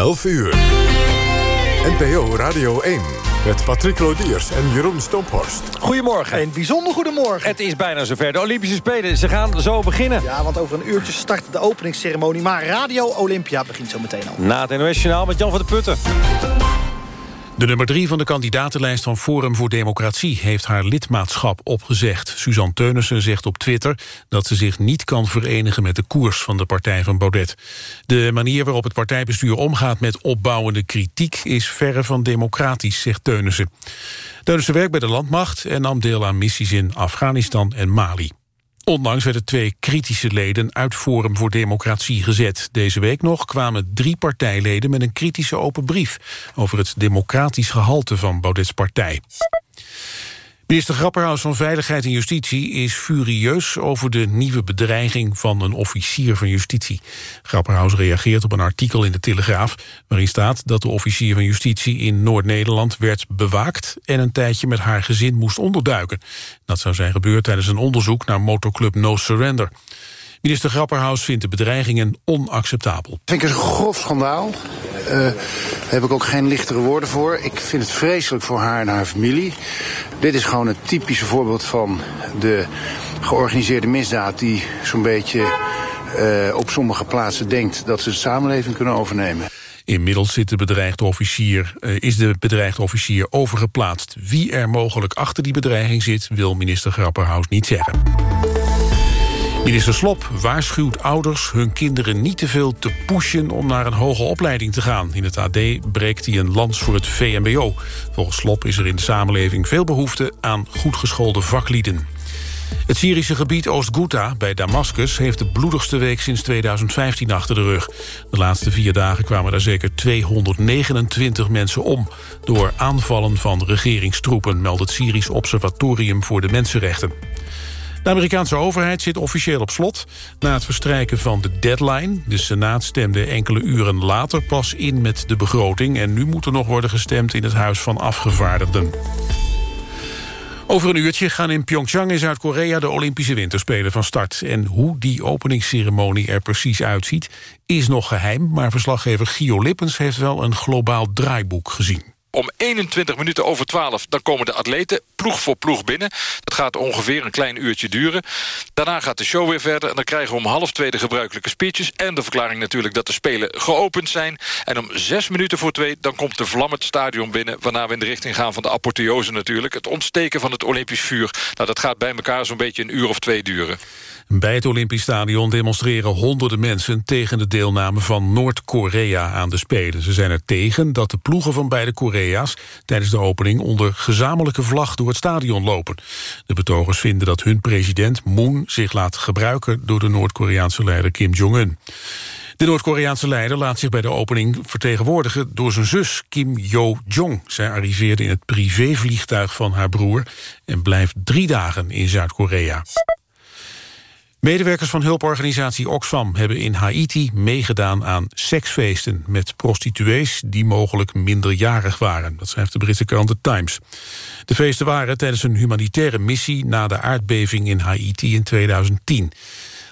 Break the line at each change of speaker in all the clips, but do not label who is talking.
11 uur. NPO Radio 1 met Patrick Lodiers en Jeroen Stomphorst.
Goedemorgen.
Een bijzonder goedemorgen.
Het is bijna zover. De Olympische Spelen, ze gaan zo beginnen.
Ja, want over een uurtje start de openingsceremonie. Maar Radio Olympia begint zo meteen al.
Na het NOS-journaal met Jan van der Putten.
De nummer drie van de kandidatenlijst van Forum voor Democratie... heeft haar lidmaatschap opgezegd. Suzanne Teunissen zegt op Twitter dat ze zich niet kan verenigen... met de koers van de partij van Baudet. De manier waarop het partijbestuur omgaat met opbouwende kritiek... is verre van democratisch, zegt Teunissen. Teunissen werkt bij de landmacht en nam deel aan missies in Afghanistan en Mali. Onlangs werden twee kritische leden uit Forum voor Democratie gezet. Deze week nog kwamen drie partijleden met een kritische open brief... over het democratisch gehalte van Baudets partij. Minister Grapperhaus van Veiligheid en Justitie is furieus over de nieuwe bedreiging van een officier van justitie. Grapperhaus reageert op een artikel in de Telegraaf waarin staat dat de officier van justitie in Noord-Nederland werd bewaakt en een tijdje met haar gezin moest onderduiken. Dat zou zijn gebeurd tijdens een onderzoek naar motoclub No Surrender. Minister Grapperhaus vindt de bedreigingen onacceptabel.
Ik vind het een grof schandaal. Uh, daar heb ik ook geen lichtere woorden voor. Ik vind het vreselijk voor haar en haar familie. Dit is gewoon een typische voorbeeld van de georganiseerde misdaad... die zo'n beetje uh, op sommige plaatsen denkt dat ze de samenleving kunnen overnemen.
Inmiddels zit de bedreigde officier, uh, is de bedreigde officier overgeplaatst. Wie er mogelijk achter die bedreiging zit, wil minister Grapperhaus niet zeggen. Minister Slop waarschuwt ouders hun kinderen niet te veel te pushen om naar een hoge opleiding te gaan. In het AD breekt hij een lans voor het VMBO. Volgens Slop is er in de samenleving veel behoefte aan goed geschoolde vaklieden. Het Syrische gebied Oost-Ghouta bij Damascus heeft de bloedigste week sinds 2015 achter de rug. De laatste vier dagen kwamen daar zeker 229 mensen om... door aanvallen van regeringstroepen, meldt het Syrisch Observatorium voor de Mensenrechten. De Amerikaanse overheid zit officieel op slot. Na het verstrijken van de deadline. De Senaat stemde enkele uren later pas in met de begroting... en nu moet er nog worden gestemd in het Huis van Afgevaardigden. Over een uurtje gaan in Pyeongchang in Zuid-Korea... de Olympische Winterspelen van start. En hoe die openingsceremonie er precies uitziet... is nog geheim, maar verslaggever Gio Lippens... heeft wel een globaal draaiboek gezien.
Om 21 minuten over 12 dan komen de atleten ploeg voor ploeg binnen. Dat gaat ongeveer een klein uurtje duren. Daarna gaat de show weer verder. En dan krijgen we om half twee de gebruikelijke speeches. En de verklaring natuurlijk dat de Spelen geopend zijn. En om zes minuten voor twee dan komt de vlam het stadion binnen. Waarna we in de richting gaan van de apotheose natuurlijk. Het ontsteken van het Olympisch vuur. Nou, dat gaat bij elkaar zo'n beetje een uur of twee duren.
Bij het Olympisch Stadion demonstreren honderden mensen... tegen de deelname van Noord-Korea aan de Spelen. Ze zijn er tegen dat de ploegen van beide Korea's... tijdens de opening onder gezamenlijke vlag door het stadion lopen. De betogers vinden dat hun president Moon zich laat gebruiken... door de Noord-Koreaanse leider Kim Jong-un. De Noord-Koreaanse leider laat zich bij de opening vertegenwoordigen door zijn zus Kim Yo-jong. Zij arriveerde in het privévliegtuig van haar broer en blijft drie dagen in Zuid-Korea. Medewerkers van hulporganisatie Oxfam hebben in Haiti meegedaan aan seksfeesten met prostituees die mogelijk minderjarig waren. Dat schrijft de Britse krant The Times. De feesten waren tijdens een humanitaire missie na de aardbeving in Haiti in 2010.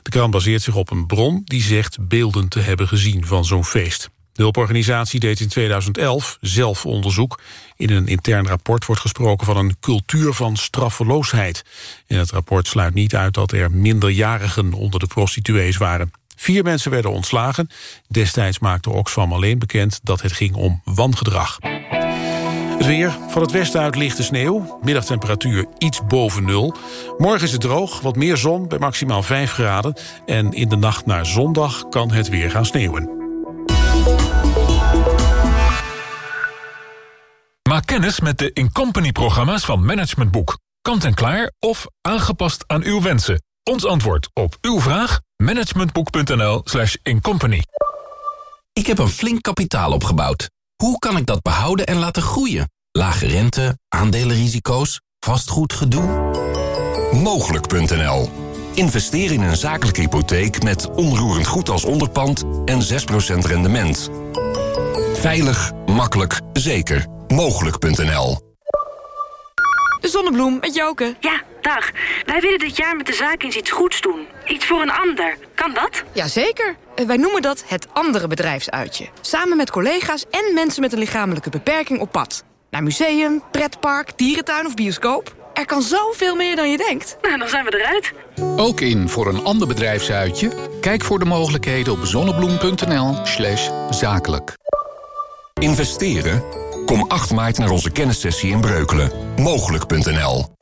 De krant baseert zich op een bron die zegt beelden te hebben gezien van zo'n feest. De hulporganisatie deed in 2011 zelf onderzoek. In een intern rapport wordt gesproken van een cultuur van straffeloosheid. In het rapport sluit niet uit dat er minderjarigen onder de prostituees waren. Vier mensen werden ontslagen. Destijds maakte Oxfam alleen bekend dat het ging om wangedrag. Het weer, van het westen uit lichte sneeuw. Middagtemperatuur iets boven nul. Morgen is het droog, wat meer zon bij maximaal 5 graden. En in de nacht naar zondag kan het weer gaan sneeuwen.
Maak kennis met de Incompany-programma's van Management Boek. Kant en klaar of aangepast aan uw wensen. Ons antwoord op uw vraag? managementboek.nl slash incompany.
Ik heb een flink kapitaal opgebouwd. Hoe kan ik dat behouden en laten groeien? Lage rente, aandelenrisico's, vastgoedgedoe?
Mogelijk.nl Investeer in een zakelijke hypotheek met onroerend goed als onderpand en 6% rendement. Veilig, makkelijk, zeker. Mogelijk.nl
De Zonnebloem met Joke.
Ja, dag. Wij willen dit jaar met de zaak eens iets goeds doen. Iets voor een ander. Kan dat?
Jazeker. Eh, Wij noemen dat het andere bedrijfsuitje. Samen met collega's en mensen met een lichamelijke beperking op pad. Naar museum, pretpark, dierentuin of bioscoop. Er kan zoveel meer dan je denkt. Nou, dan zijn we eruit.
Ook in voor een ander bedrijfsuitje? Kijk voor de mogelijkheden op zonnebloem.nl slash zakelijk.
Investeren? Kom 8 maart naar onze kennissessie in Breukelen. Mogelijk.nl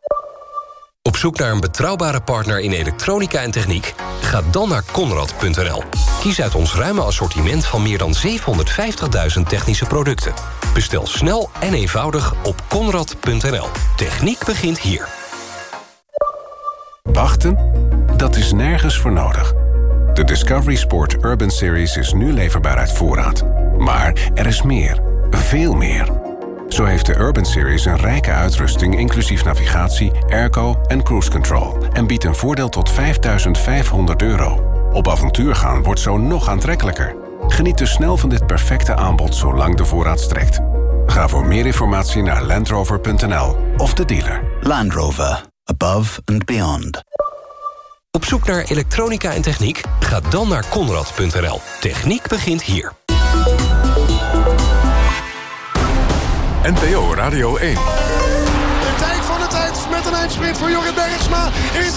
Op zoek naar een betrouwbare partner in elektronica en techniek? Ga dan naar Conrad.nl. Kies uit ons ruime assortiment van meer dan 750.000 technische producten. Bestel snel en eenvoudig op Conrad.nl. Techniek begint hier.
Wachten? Dat is nergens voor nodig. De Discovery Sport Urban Series is nu leverbaar uit voorraad. Maar er is meer. Veel meer. Zo heeft de Urban Series een rijke uitrusting... inclusief navigatie, airco en cruise control... en biedt een voordeel tot 5500 euro. Op avontuur gaan wordt zo nog aantrekkelijker. Geniet dus snel van dit perfecte aanbod zolang de voorraad strekt. Ga voor meer informatie naar landrover.nl of de dealer.
Land Rover. Above and beyond.
Op zoek naar elektronica en techniek? Ga dan naar Conrad.nl. Techniek begint hier.
NPO Radio 1
met een eindsprint voor Jorrit Bergsma in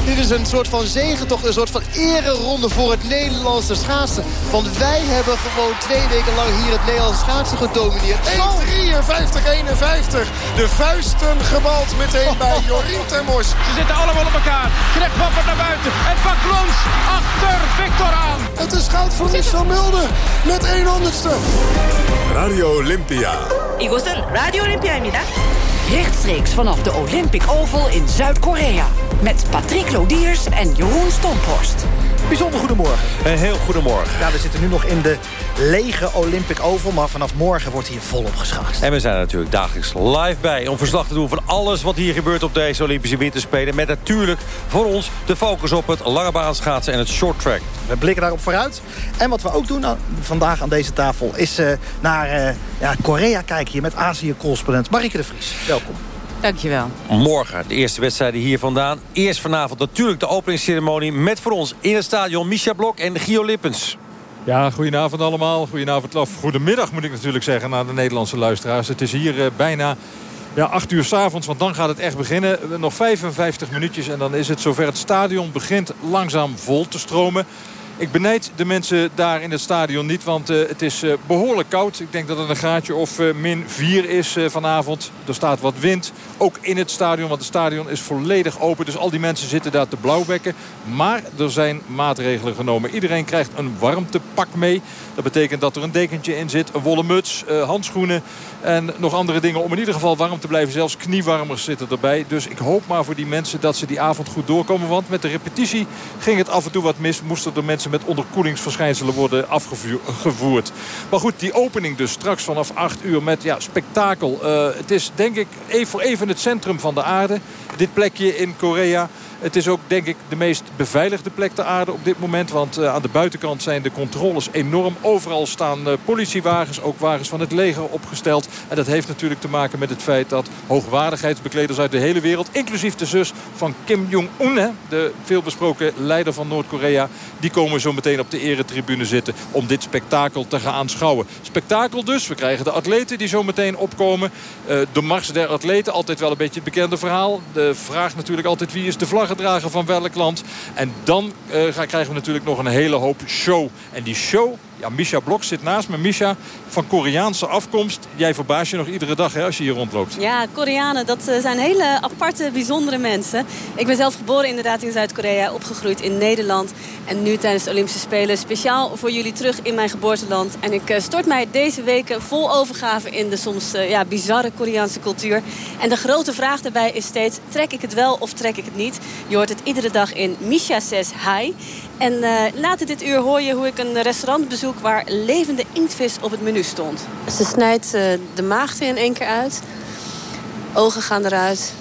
44-45.
Dit is een soort van zegentocht, een soort van ereronde voor het Nederlandse schaatsen. Want wij hebben gewoon twee weken lang hier het Nederlandse schaatsen gedomineerd.
1-53-51. De vuisten gebald meteen bij Jorien Termors.
Ze zitten allemaal op elkaar. Knecht wappert naar buiten. En pakt Lons achter Victor aan.
Het is goud voor Michel Mulder met 1 honderdste.
Radio Olympia.
이곳은 라디오 올림피아입니다. Rechtstreeks vanaf de Olympic Oval in Zuid-Korea. Met Patrick Lodiers en Jeroen Stomphorst.
Bijzonder goedemorgen.
Een heel goedemorgen.
Ja, we zitten nu nog in de lege Olympic Oval... maar vanaf morgen wordt hier volop geschaatst.
En we zijn er natuurlijk dagelijks live bij... om verslag te doen van alles wat hier gebeurt op deze Olympische Winterspelen. Met natuurlijk voor ons de focus op het lange baanschaatsen en het short track.
We blikken daarop vooruit. En wat we ook doen vandaag aan deze tafel... is eh, naar eh, ja, Korea kijken hier met Azië-correspondent Marike de Vries. Welkom.
Dankjewel.
Morgen de eerste wedstrijden hier vandaan. Eerst vanavond natuurlijk de openingsceremonie... met voor ons in het stadion Misha Blok en Gio Lippens.
Ja, goedenavond allemaal. Goedenavond, of goedemiddag moet ik natuurlijk zeggen naar de Nederlandse luisteraars. Het is hier eh, bijna ja, 8 uur s'avonds, want dan gaat het echt beginnen. Nog 55 minuutjes en dan is het zover. Het stadion begint langzaam vol te stromen. Ik benijd de mensen daar in het stadion niet, want eh, het is eh, behoorlijk koud. Ik denk dat het een graadje of eh, min 4 is vanavond. Er staat wat wind, ook in het stadion, want het stadion is volledig open. Dus al die mensen zitten daar te blauwbekken. Maar er zijn maatregelen genomen. Iedereen krijgt een warmtepak mee. Dat betekent dat er een dekentje in zit, een wollen muts, handschoenen en nog andere dingen om in ieder geval warm te blijven. Zelfs kniewarmers zitten erbij. Dus ik hoop maar voor die mensen dat ze die avond goed doorkomen. Want met de repetitie ging het af en toe wat mis. Moesten er mensen met onderkoelingsverschijnselen worden afgevoerd. Maar goed, die opening dus straks vanaf 8 uur met ja, spektakel. Eh, het is denk ik even voor even het centrum van de aarde. Dit plekje in Korea. Het is ook denk ik de meest beveiligde plek ter aarde op dit moment. Want eh, aan de buitenkant zijn de controles enorm. Overal staan eh, politiewagens, ook wagens van het leger opgesteld. En dat heeft natuurlijk te maken met het feit dat hoogwaardigheidsbekleders uit de hele wereld... inclusief de zus van Kim Jong-un, de veelbesproken leider van Noord-Korea... die komen zo meteen op de eretribune zitten om dit spektakel te gaan aanschouwen. Spektakel dus. We krijgen de atleten die zo meteen opkomen. Eh, de mars der atleten, altijd wel een beetje het bekende verhaal. De vraag natuurlijk altijd wie is de vlaggedrager van welk land. En dan gaan- krijgen we natuurlijk nog een hele hoop show. En die show... Ja, Misha Blok zit naast me. Misha, van Koreaanse afkomst. Jij verbaast je nog iedere dag hè, als je hier rondloopt.
Ja, Koreanen, dat eh, zijn hele aparte, bijzondere mensen. Ik ben zelf geboren inderdaad in Zuid-Korea, opgegroeid in Nederland. En nu tijdens de Olympische Spelen speciaal voor jullie terug in mijn geboorteland. En ik eh, stort mij deze weken vol overgave in de soms eh, ja, bizarre Koreaanse cultuur. En de grote vraag daarbij is steeds, trek ik het wel of trek ik het niet? Je hoort het iedere dag in Misha says hi. En eh, later dit uur hoor je hoe ik een restaurant bezoek waar levende inktvis op het menu stond. Ze snijdt eh, de maagd er in één keer uit. Ogen gaan eruit.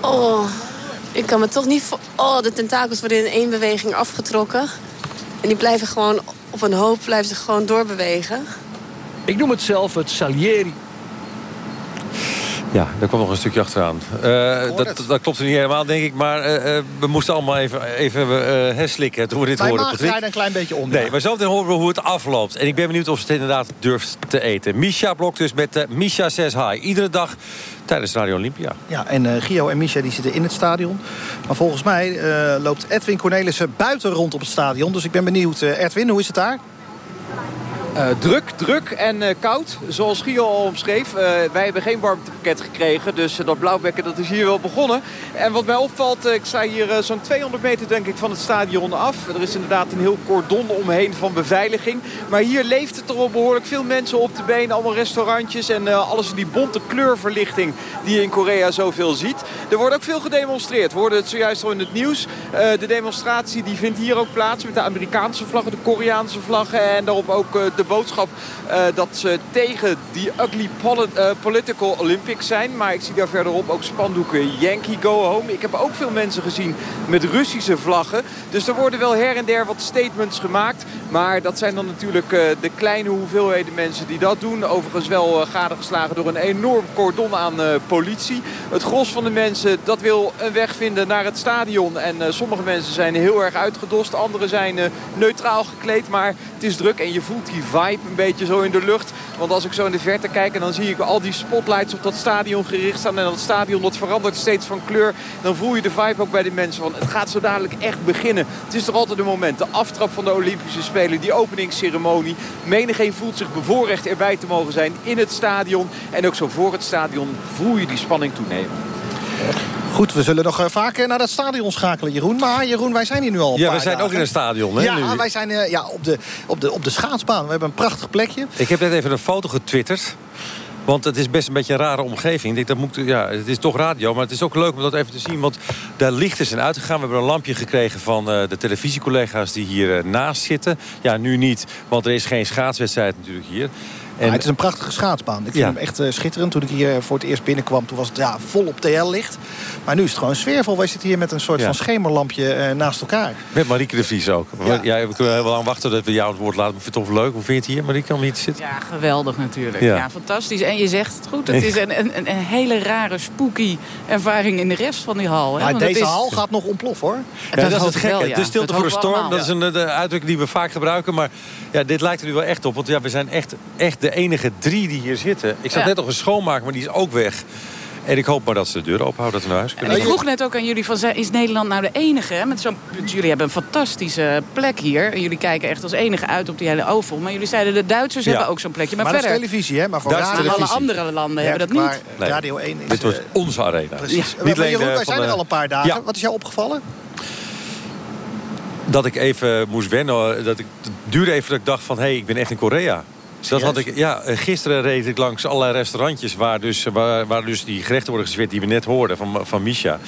Oh, ik kan me toch niet... voor- Oh, de tentakels worden in één beweging afgetrokken. En die blijven gewoon op een hoop blijven ze gewoon doorbewegen.
Ik noem het zelf het Salieri.
Ja, daar kwam nog een stukje achteraan. Uh, dat, dat klopt niet helemaal, denk ik. Maar uh, uh, we moesten allemaal even, even herslikken toen we dit hoorden.
Mijn een klein beetje onder.
Nee, maar zo hold horen we hoe het afloopt. En ik ben benieuwd of ze het inderdaad durft te eten. Misha Blok dus met Misha 6 High. Iedere dag tijdens Radio Olympia.
Ja, en Gio en Misha die zitten in het stadion. Maar volgens mij loopt Edwin Cornelissen buiten rond op het stadion. Dus ik ben benieuwd. Edwin, hoe is het daar?
Uh, druk, druk en uh, koud, zoals Gio al omschreef. Uh, wij hebben geen warmtepakket gekregen, dus dat blauwbekken dat is hier wel begonnen. En wat mij opvalt, ik sta hier zo'n 200 meter denk ik van het stadion af. Er is inderdaad een heel cordon omheen van beveiliging. Maar hier leeft het er al behoorlijk veel mensen op de been. Allemaal restaurantjes en alles in die bonte kleurverlichting die je in Korea zoveel ziet. Er wordt ook veel gedemonstreerd. We hoorden het zojuist al in het nieuws. de demonstratie die vindt hier ook plaats met de Amerikaanse vlaggen, de Koreaanse vlaggen en daarop ook de boodschap uh, dat ze tegen die ugly uh, political Olympics zijn. Maar ik zie daar verderop ook spandoeken Yankee Go Home. Ik heb ook veel mensen gezien met Russische vlaggen. Dus er worden wel her en der wat statements gemaakt. Maar dat zijn dan natuurlijk uh, de kleine hoeveelheden mensen die dat doen. Overigens wel gadegeslagen door een enorm cordon aan politie. Het gros van de mensen dat wil een weg vinden naar het stadion. En sommige mensen zijn heel erg uitgedost. Anderen zijn neutraal gekleed. Maar het is druk en je voelt die vibe een beetje zo in de lucht. Want als ik zo in de verte kijk en dan zie ik al die spotlights op dat stadion gericht staan. En dat stadion dat verandert steeds van kleur. Dan voel je de vibe ook bij die mensen van het gaat zo dadelijk echt beginnen. Het is toch altijd een moment. De aftrap van de Olympische Spelen. Die openingsceremonie. Menigeen voelt zich bevoorrecht erbij te mogen zijn in het stadion. En ook zo voor het stadion voel je die spanning toenemen.
Goed, we zullen nog vaker naar dat stadion schakelen, Jeroen. Maar Jeroen, wij zijn hier nu al
Ja, we zijn
dagen.
ook in een stadion. Hè,
ja,
nu.
wij zijn uh, ja, op, de, op, de, op de schaatsbaan. We hebben een prachtig plekje.
Ik heb net even een foto getwitterd. Want het is best een beetje een rare omgeving. Ik denk, dat moet, ja, het is toch radio, maar het is ook leuk om dat even te zien. Want de lichten zijn uitgegaan. We hebben een lampje gekregen van uh, de televisiecollega's die hier uh, naast zitten. Ja, nu niet, want er is geen schaatswedstrijd natuurlijk hier.
En, het is een prachtige schaatsbaan. Ik vind
Ja.
hem echt uh, schitterend. Toen ik hier voor het eerst binnenkwam, toen was het ja, vol op TL-licht. Maar nu is het gewoon sfeervol. Wij zitten hier met een soort
Ja.
van schemerlampje uh, naast elkaar.
Met Marieke de Vries ook.
Ja.
Ja. we kunnen heel lang wachten dat we jou het woord laten. Ik vind het toch leuk. Hoe vind je het hier, Marieke, om hier te zitten?
Ja, geweldig natuurlijk.
Ja.
Ja. fantastisch. En je zegt het goed. Het is een, een, een hele rare, spooky ervaring in de rest van die hal. Hè? Want
deze
is-
hal gaat nog ontploffen, hoor.
Ja, dat, is het gekke.
wel.
De stilte
Dat
voor de storm, dat is een de uitdrukking die we vaak gebruiken. Maar ja, dit lijkt er nu wel echt op. Want ja, we zijn echt, echt de enige drie die hier zitten. Ik zag
Ja.
net nog een schoonmaker, maar die is ook weg. En ik hoop maar dat ze de deur open houden, dat we naar huis
En
kunnen.
ik vroeg net ook aan jullie, van, is Nederland nou de enige? Hè? Met zo'n, jullie hebben een fantastische plek hier. En jullie kijken echt als enige uit op die hele oval. Maar jullie zeiden de Duitsers
Ja.
hebben ook zo'n plekje. Maar,
Maar dat is
verder,
televisie, hè? Maar voor radio...
alle andere landen
Ja,
hebben dat niet.
Nee.
Radio 1 is...
Dit wordt
eh,
onze arena.
Precies.
Niet
Maar
alleen
Jeroen,
de-
wij zijn er al een paar dagen.
Ja.
Wat is jou opgevallen?
Dat ik even moest wennen. Dat ik, het duurde even dat ik dacht van, hé, hey, ik ben echt in Korea. Dat had ik, ja, eh, gisteren reed ik langs allerlei restaurantjes... waar dus, waar, waar dus die gerechten worden geserveerd die we net hoorden van, van Misha.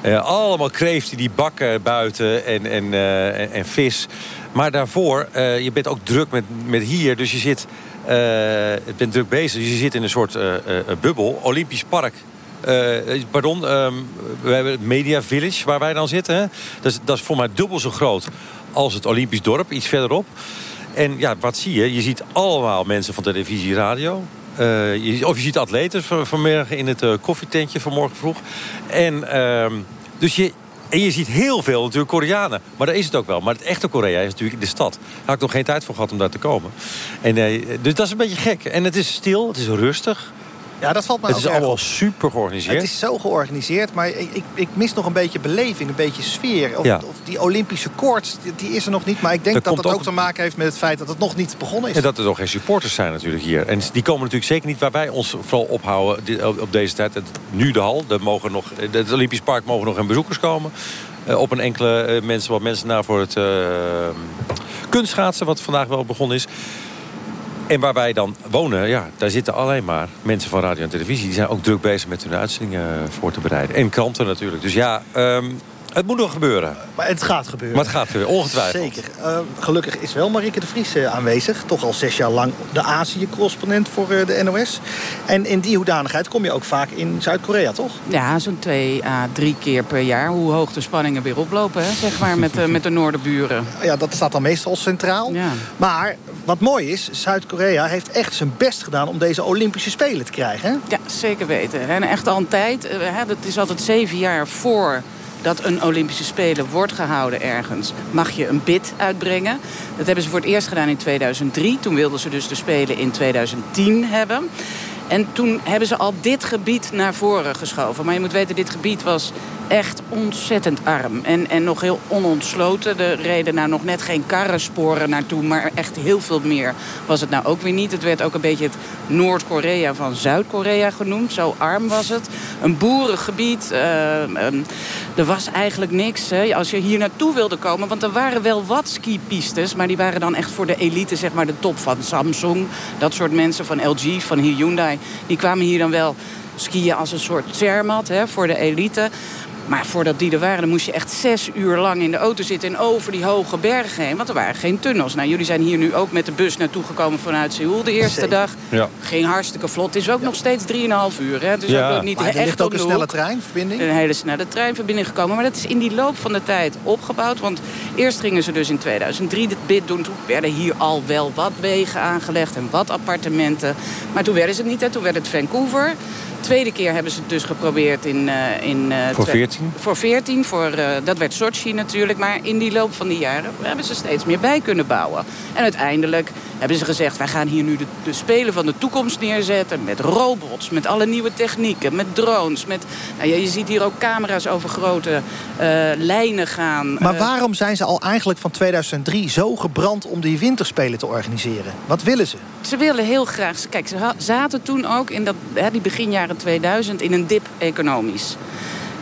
Eh, allemaal kreeften die bakken buiten en, en, eh, en, en vis. Maar daarvoor, je bent ook druk met, met hier. Dus je zit, bent druk bezig. Dus je zit in een soort bubbel. Olympisch Park. Pardon, ehm, we hebben het Media Village waar wij dan zitten. Hè? Dat, is, dat is voor mij dubbel zo groot als het Olympisch dorp, iets verderop. En ja, wat zie je? Je ziet allemaal mensen van televisie, radio. Eh, je, of je ziet atleten van, vanmorgen in het eh, koffietentje vanmorgen vroeg. En, ehm, dus je, en je ziet heel veel natuurlijk Koreanen. Maar dat is het ook wel. Maar het echte Korea is natuurlijk de stad. Daar had ik nog geen tijd voor gehad om daar te komen. En, eh, dus dat is een beetje gek. En het is stil, het is rustig.
Ja, dat valt me
Het is allemaal
op.
super georganiseerd.
Het is zo georganiseerd, maar ik, ik, ik mis nog een beetje beleving, een beetje sfeer. Of,
Ja.
of die Olympische koorts, die, die is er nog niet. Maar ik denk
Er
dat het ook
ook-
te maken heeft met het feit dat het nog niet begonnen is.
En dat er nog geen supporters zijn natuurlijk hier. En die komen natuurlijk zeker niet waar wij ons vooral ophouden op deze tijd. Het- Nu de hal, er mogen nog, het Olympisch Park mogen nog geen bezoekers komen. Eh, op een enkele eh, mensen, wat mensen naar voor het eh, kunstschaatsen... wat vandaag wel begonnen is. En waar wij dan wonen, ja, daar zitten alleen maar mensen van radio en televisie. Die zijn ook druk bezig met hun uitzendingen voor te bereiden. En kranten natuurlijk. Dus ja, ehm, Het moet nog gebeuren.
Maar het gaat gebeuren.
Maar het gaat gebeuren, ongetwijfeld.
Zeker. Uh, gelukkig is wel Marieke de Vries uh, aanwezig. Toch al zes jaar lang de Azië-correspondent voor uh, de NOS. En in die hoedanigheid kom je ook vaak in Zuid-Korea, toch?
Ja, zo'n twee à drie keer per jaar. Hoe hoog de spanningen weer oplopen, hè, zeg maar, met, met de noorderburen.
Ja, dat staat dan meestal centraal.
Ja.
Maar wat mooi is, Zuid-Korea heeft echt zijn best gedaan... om deze Olympische Spelen te krijgen, hè?
Ja, zeker weten. En echt al een tijd. Het is altijd zeven jaar voor dat een Olympische Spelen wordt gehouden ergens... mag je een bid uitbrengen. Dat hebben ze voor het eerst gedaan in 2003. Toen wilden ze dus de Spelen in 2010 hebben. En toen hebben ze al dit gebied naar voren geschoven. Maar je moet weten, dit gebied was echt ontzettend arm. En, en nog heel onontsloten. Er reden nou nog net geen karrensporen naartoe. Maar echt heel veel meer was het nou ook weer niet. Het werd ook een beetje het Noord-Korea van Zuid-Korea genoemd. Zo arm was het. Een boerengebied. Uh, er was eigenlijk niks. Hè. Als je hier naartoe wilde komen. Want er waren wel wat skipistes. Maar die waren dan echt voor de elite. Zeg maar de top van Samsung. Dat soort mensen van LG, van Hyundai. Die kwamen hier dan wel skiën als een soort Zermatt hè, voor de elite. Maar voordat die er waren, dan moest je echt zes uur lang in de auto zitten... en over die hoge bergen heen, want er waren geen tunnels. Nou, jullie zijn hier nu ook met de bus naartoe gekomen vanuit Seoul de eerste dag.
Ja.
Ging hartstikke vlot. Het is ook nog steeds 3,5 uur. Hè. Dus
ja.
ook niet
maar er
echt
ligt ook
op
een snelle
hoek.
treinverbinding.
Een hele snelle treinverbinding gekomen. Maar dat is in die loop van de tijd opgebouwd. Want eerst gingen ze dus in 2003 dit bid doen. Toen werden hier al wel wat wegen aangelegd en wat appartementen. Maar toen werden ze het niet. Hè. Toen werd het Vancouver tweede keer hebben ze het dus geprobeerd in... Uh, in uh,
voor 14?
Voor 14. Voor, uh, dat werd Sochi natuurlijk. Maar in die loop van die jaren hebben ze steeds meer bij kunnen bouwen. En uiteindelijk hebben ze gezegd... wij gaan hier nu de, de Spelen van de toekomst neerzetten. Met robots, met alle nieuwe technieken, met drones. Met, nou, je, je ziet hier ook camera's over grote lijnen gaan.
Maar waarom zijn ze al eigenlijk van 2003 zo gebrand... om die winterspelen te organiseren? Wat willen ze?
Ze willen heel graag... Kijk, ze zaten toen ook in dat, hè, die begin jaren 2000 in een dip economisch.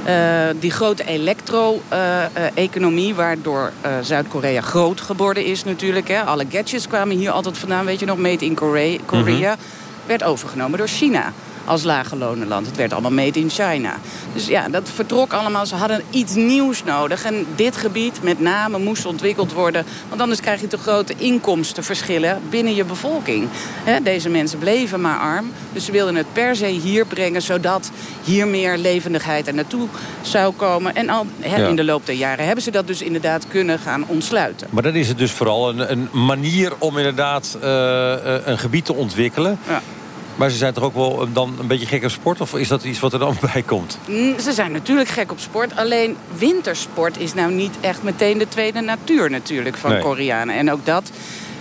Uh, die grote elektro-economie, waardoor uh, Zuid-Korea groot geworden is natuurlijk. Hè. Alle gadgets kwamen hier altijd vandaan, weet je nog, made in Korea. Korea mm -hmm. werd overgenomen door China als lage lonenland. Het werd allemaal made in China. Dus ja, dat vertrok allemaal. Ze hadden iets nieuws nodig. En dit gebied met name moest ontwikkeld worden. Want anders krijg je te grote inkomstenverschillen binnen je bevolking. He, deze mensen bleven maar arm. Dus ze wilden het per se hier brengen... zodat hier meer levendigheid er naartoe zou komen. En al he, ja. in de loop der jaren hebben ze dat dus inderdaad kunnen gaan ontsluiten.
Maar dan is het dus vooral een, een manier om inderdaad uh, een gebied te ontwikkelen...
Ja.
Maar ze zijn toch ook wel dan een beetje gek op sport? Of is dat iets wat er dan bij komt?
Mm, ze zijn natuurlijk gek op sport. Alleen wintersport is nou niet echt meteen de tweede natuur natuurlijk van
Nee.
Koreanen. En ook dat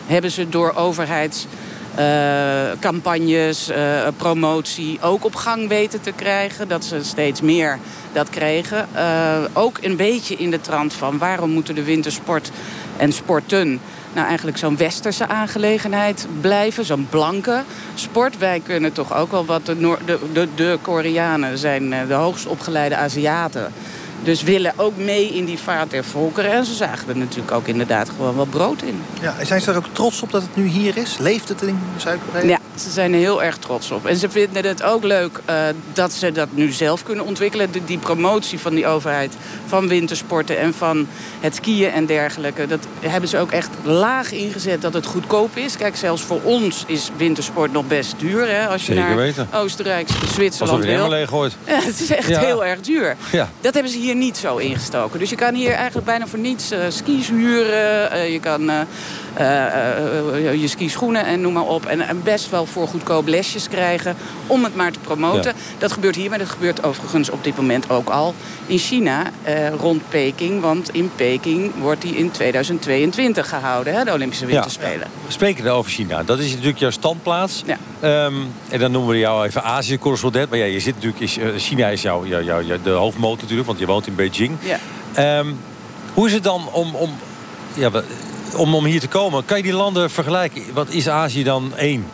hebben ze door overheidscampagnes, eh, promotie ook op gang weten te krijgen. Dat ze steeds meer dat kregen. Eh, ook een beetje in de trant van waarom moeten de wintersport en sporten nou eigenlijk zo'n westerse aangelegenheid blijven. Zo'n blanke sport. Wij kunnen toch ook wel wat... De, Noor- de, de, de Koreanen zijn eh, de hoogst opgeleide Aziaten. Dus willen ook mee in die vaart der volkeren. En ze zagen er natuurlijk ook inderdaad gewoon wel brood in.
Ja, en zijn ze er ook trots op dat het nu hier is? Leeft het in Zuid-Korea?
Ja, ze zijn er heel erg trots op. En ze vinden het ook leuk uh, dat ze dat nu zelf kunnen ontwikkelen. Die, die, promotie van die overheid van wintersporten en van het skiën en dergelijke. Dat hebben ze ook echt laag ingezet dat het goedkoop is. Kijk, zelfs voor ons is wintersport nog best duur. Hè, als je
Zeker
naar
weten.
Oostenrijk, Zwitserland
Alsof je
wil.
helemaal leeg gooit.
Ja, het is echt
Ja.
heel erg duur.
Ja.
Dat hebben ze hier niet zo ingestoken. Dus je kan hier eigenlijk bijna voor niets uh, skis huren. Uh, je kan uh, je skischoenen en noem maar op. En, en, best wel voor goedkoop lesjes krijgen om het maar te promoten.
Ja.
Dat gebeurt hier, maar dat gebeurt overigens op dit moment ook al in China rond Peking. Want in Peking wordt die in 2022 gehouden, hè, de Olympische Winterspelen.
Ja. We spreken over China. Dat is natuurlijk jouw standplaats.
Ja.
Um, en dan noemen we jou even Azië-correspondent. Maar ja, je zit natuurlijk, China is jouw, jouw, jouw, de hoofdmoot natuurlijk, want je woont in Beijing.
Ja.
Um, hoe is het dan om, om, ja, om, om hier te komen? Kan je die landen vergelijken? Wat is Azië dan één?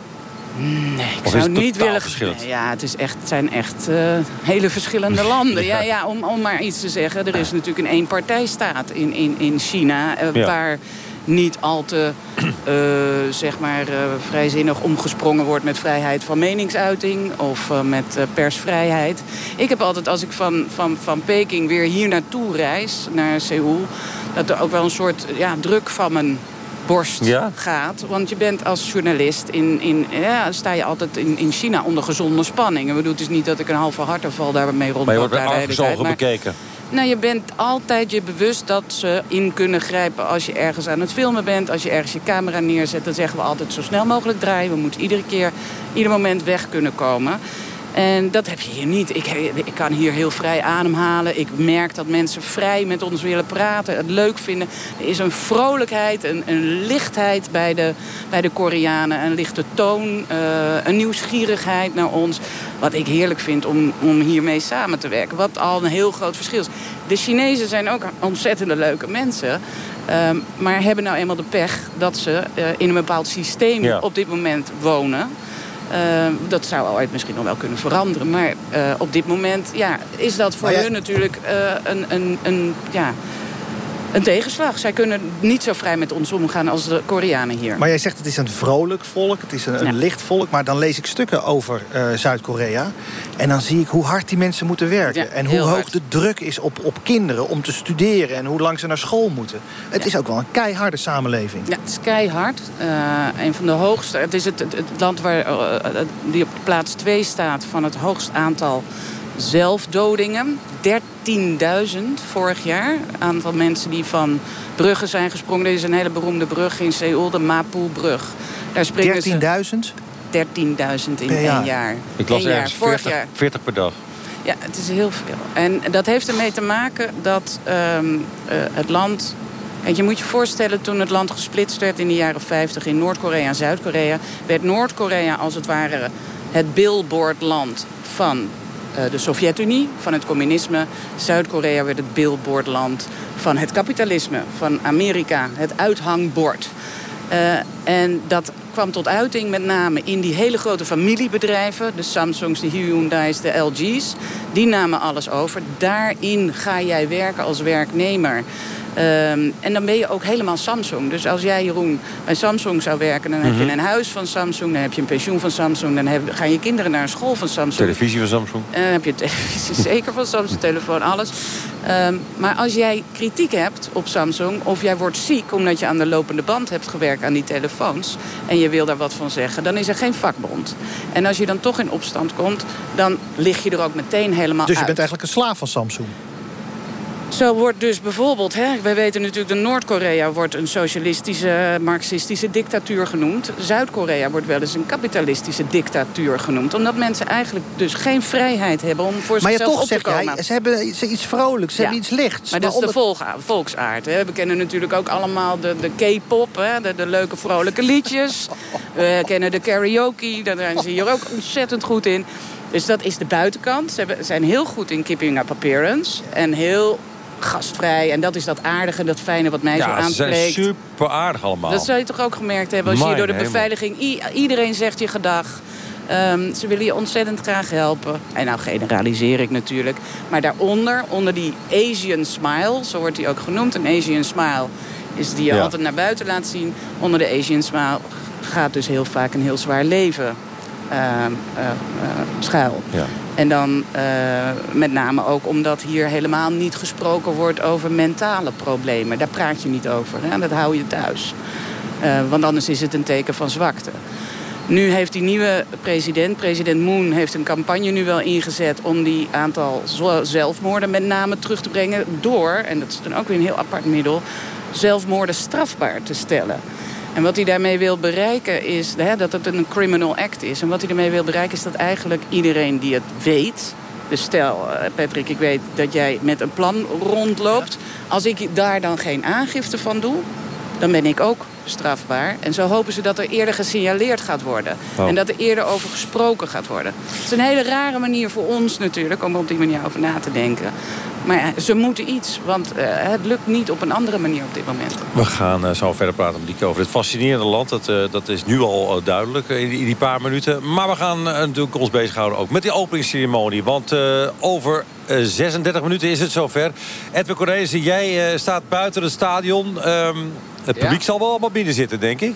Nee, ik zou niet willen... Ja, het, is echt, het zijn echt uh, hele verschillende landen. ja. Ja, ja, om, om maar iets te zeggen. Er is natuurlijk een eenpartijstaat in, in, in China... Uh,
ja.
waar niet al te uh, zeg maar, uh, vrijzinnig omgesprongen wordt met vrijheid van meningsuiting of uh, met persvrijheid. Ik heb altijd, als ik van, van, van Peking weer hier naartoe reis, naar Seoul, dat er ook wel een soort ja, druk van mijn borst
ja?
gaat. Want je bent als journalist, in, in, ja, sta je altijd in, in China onder gezonde spanning. Ik bedoel, het is niet dat ik een halve hartaanval daarmee rond.
Maar je wordt argusogen bekeken.
Nou, je bent altijd je bewust dat ze in kunnen grijpen als je ergens aan het filmen bent. Als je ergens je camera neerzet, dan zeggen we altijd zo snel mogelijk draaien. We moeten iedere keer, ieder moment weg kunnen komen. En dat heb je hier niet. Ik, ik, kan hier heel vrij ademhalen. Ik merk dat mensen vrij met ons willen praten, het leuk vinden. Er is een vrolijkheid, een, een lichtheid bij de, bij de Koreanen. Een lichte toon, uh, een nieuwsgierigheid naar ons. Wat ik heerlijk vind om, om hiermee samen te werken. Wat al een heel groot verschil is. De Chinezen zijn ook ontzettende leuke mensen. Uh, maar hebben nou eenmaal de pech dat ze uh, in een bepaald systeem ja. op dit moment wonen. Uh, dat zou ooit misschien nog wel kunnen veranderen. Maar uh, op dit moment ja, is dat voor ja, hun natuurlijk uh, een, een, een, ja, een tegenslag. Zij kunnen niet zo vrij met ons omgaan als de Koreanen hier.
Maar jij zegt het is een vrolijk volk, het is een, een licht volk. Maar dan lees ik stukken over Zuid-Korea. En dan zie ik hoe hard die mensen moeten werken.
Ja,
en hoe hoog
hard.
de druk is op, op kinderen om te studeren. En hoe lang ze naar school moeten. Het is ook wel een keiharde samenleving.
Ja, het is keihard. Uh, een van de hoogste. Het is het, het, het land waar, uh, die op plaats 2 staat van het hoogst aantal zelfdodingen. 13.000 vorig jaar. Aantal mensen die van bruggen zijn gesprongen. Er is een hele beroemde brug in Seoul, de Mapoe-brug.
13.000?
13.000 in één jaar.
Ik las
Eén
ergens
jaar. Vorig
40,
jaar.
40 per dag.
Ja, het is heel veel. En dat heeft ermee te maken dat um, uh, het land... En je moet je voorstellen, toen het land gesplitst werd in de jaren 50... in Noord-Korea en Zuid-Korea... werd Noord-Korea als het ware het billboardland van de Sovjet-Unie... van het communisme. Zuid-Korea werd het billboardland van het kapitalisme, van Amerika. Het uithangbord. Uh, en dat kwam tot uiting met name in die hele grote familiebedrijven. De Samsungs, de Hyundai's, de LG's. Die namen alles over. Daarin ga jij werken als werknemer. Um, en dan ben je ook helemaal Samsung. Dus als jij, Jeroen, bij Samsung zou werken... dan heb je een huis van Samsung, dan heb je een pensioen van Samsung... dan heb, gaan je kinderen naar een school van Samsung.
Televisie van Samsung.
En dan heb je televisie zeker van Samsung, telefoon, alles. Um, maar als jij kritiek hebt op Samsung... of jij wordt ziek omdat je aan de lopende band hebt gewerkt aan die telefoons... en je wil daar wat van zeggen, dan is er geen vakbond. En als je dan toch in opstand komt, dan lig je er ook meteen helemaal
Dus je
uit.
bent eigenlijk een slaaf van Samsung?
Zo wordt dus bijvoorbeeld, hè, wij weten natuurlijk dat Noord-Korea wordt een socialistische, marxistische dictatuur genoemd. Zuid-Korea wordt wel eens een kapitalistische dictatuur genoemd. Omdat mensen eigenlijk dus geen vrijheid hebben om voor
Maar ja,
zichzelf
toch
op te
zeg
komen.
jij, ze hebben iets vrolijks, ze
Ja.
hebben iets lichts.
Maar dat is de volga- volksaard. Hè. We kennen natuurlijk ook allemaal de, de K-pop, hè, de, de leuke vrolijke liedjes. We kennen de karaoke, daar zijn ze hier ook ontzettend goed in. Dus dat is de buitenkant. Ze zijn heel goed in keeping up appearance. En heel gastvrij. En dat is dat aardige, dat fijne wat mij zo
Ja, ze zijn
aanspreekt.
super aardig allemaal.
Dat zou je toch ook gemerkt hebben als je hier door de beveiliging... iedereen zegt je gedag. Ehm, ze willen je ontzettend graag helpen. En nou generaliseer ik natuurlijk. Maar daaronder, onder die Asian smile, zo wordt die ook genoemd. Een Asian smile is die je
Ja.
altijd naar buiten laat zien. Onder de Asian smile gaat dus heel vaak een heel zwaar leven ehm, eh, eh, schuil.
Ja.
En dan eh, met name ook omdat hier helemaal niet gesproken wordt over mentale problemen. Daar praat je niet over. Hè? Dat hou je thuis. Eh, want anders is het een teken van zwakte. Nu heeft die nieuwe president, president Moon, heeft een campagne nu wel ingezet om die aantal zelfmoorden met name terug te brengen door, en dat is dan ook weer een heel apart middel, zelfmoorden strafbaar te stellen. En wat hij daarmee wil bereiken is hè, dat het een criminal act is. En wat hij daarmee wil bereiken is dat eigenlijk iedereen die het weet... Dus stel, eh, Patrick, ik weet dat jij met een plan rondloopt. Als ik daar dan geen aangifte van doe, dan ben ik ook strafbaar. En zo hopen ze dat er eerder gesignaleerd gaat worden.
Oh.
En dat er eerder over gesproken gaat worden. Het is een hele rare manier voor ons natuurlijk om er op die manier over na te denken. Maar ja, ze moeten iets, want eh, het lukt niet op een andere manier op dit moment.
We gaan eh, zo verder praten met Dieke over dit fascinerende land. Dat, eh, dat is nu al duidelijk in, die- in die paar minuten. Maar we gaan natuurlijk ons bezighouden ook met die openingsceremonie. Want over eh, 36 minuten is het zover. Edwin Cornelis, jij staat buiten het stadion. Ehm, Het publiek zal wel allemaal binnen zitten, denk ik.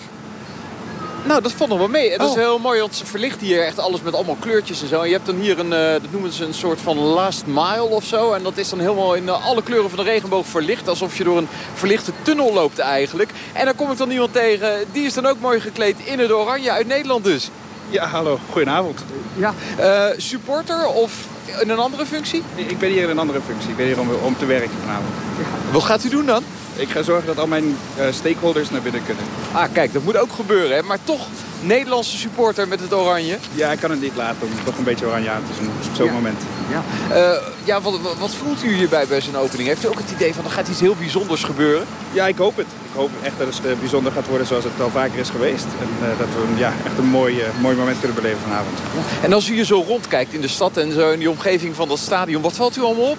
Nou, dat vond nog wel mee. Dat is
Oh.
heel mooi, want ze verlichten hier echt alles met allemaal kleurtjes en zo. En je hebt dan hier een, eh, dat noemen ze een soort van last mile of zo. En dat is dan helemaal in eh, alle kleuren van de regenboog verlicht. Alsof je door een verlichte tunnel loopt eigenlijk. En daar kom ik dan iemand tegen, die is dan ook mooi gekleed in het oranje uit Nederland dus.
Ja, hallo. Goedenavond.
Ja. Eh, supporter of in een andere functie?
Nee, ik ben hier in een andere functie. Ik ben hier om, om te werken vanavond.
Wat gaat u doen dan?
Ik ga zorgen dat al mijn eh, stakeholders naar binnen kunnen.
Ah, kijk, dat moet ook gebeuren, hè? Maar toch Nederlandse supporter met het oranje.
Ja, ik kan het niet laten om toch een beetje oranje aan te zien op zo'n
Ja.
moment.
Ja, Eh, ja wat, voelt u hierbij bij zo'n opening? Heeft u ook het idee van er gaat iets heel bijzonders gebeuren?
Ja, ik hoop het. Ik hoop echt dat het eh, bijzonder gaat worden zoals het al vaker is geweest. En dat we een- ja, echt een mooi, mooi moment kunnen beleven vanavond.
En als u hier zo rondkijkt in de stad en zo in die omgeving van dat stadion, wat valt u allemaal op?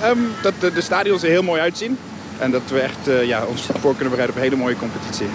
Ehm, dat de, de stadions er heel mooi uitzien. En dat we echt eh, ja, ons voor kunnen bereiden op een hele mooie competitie.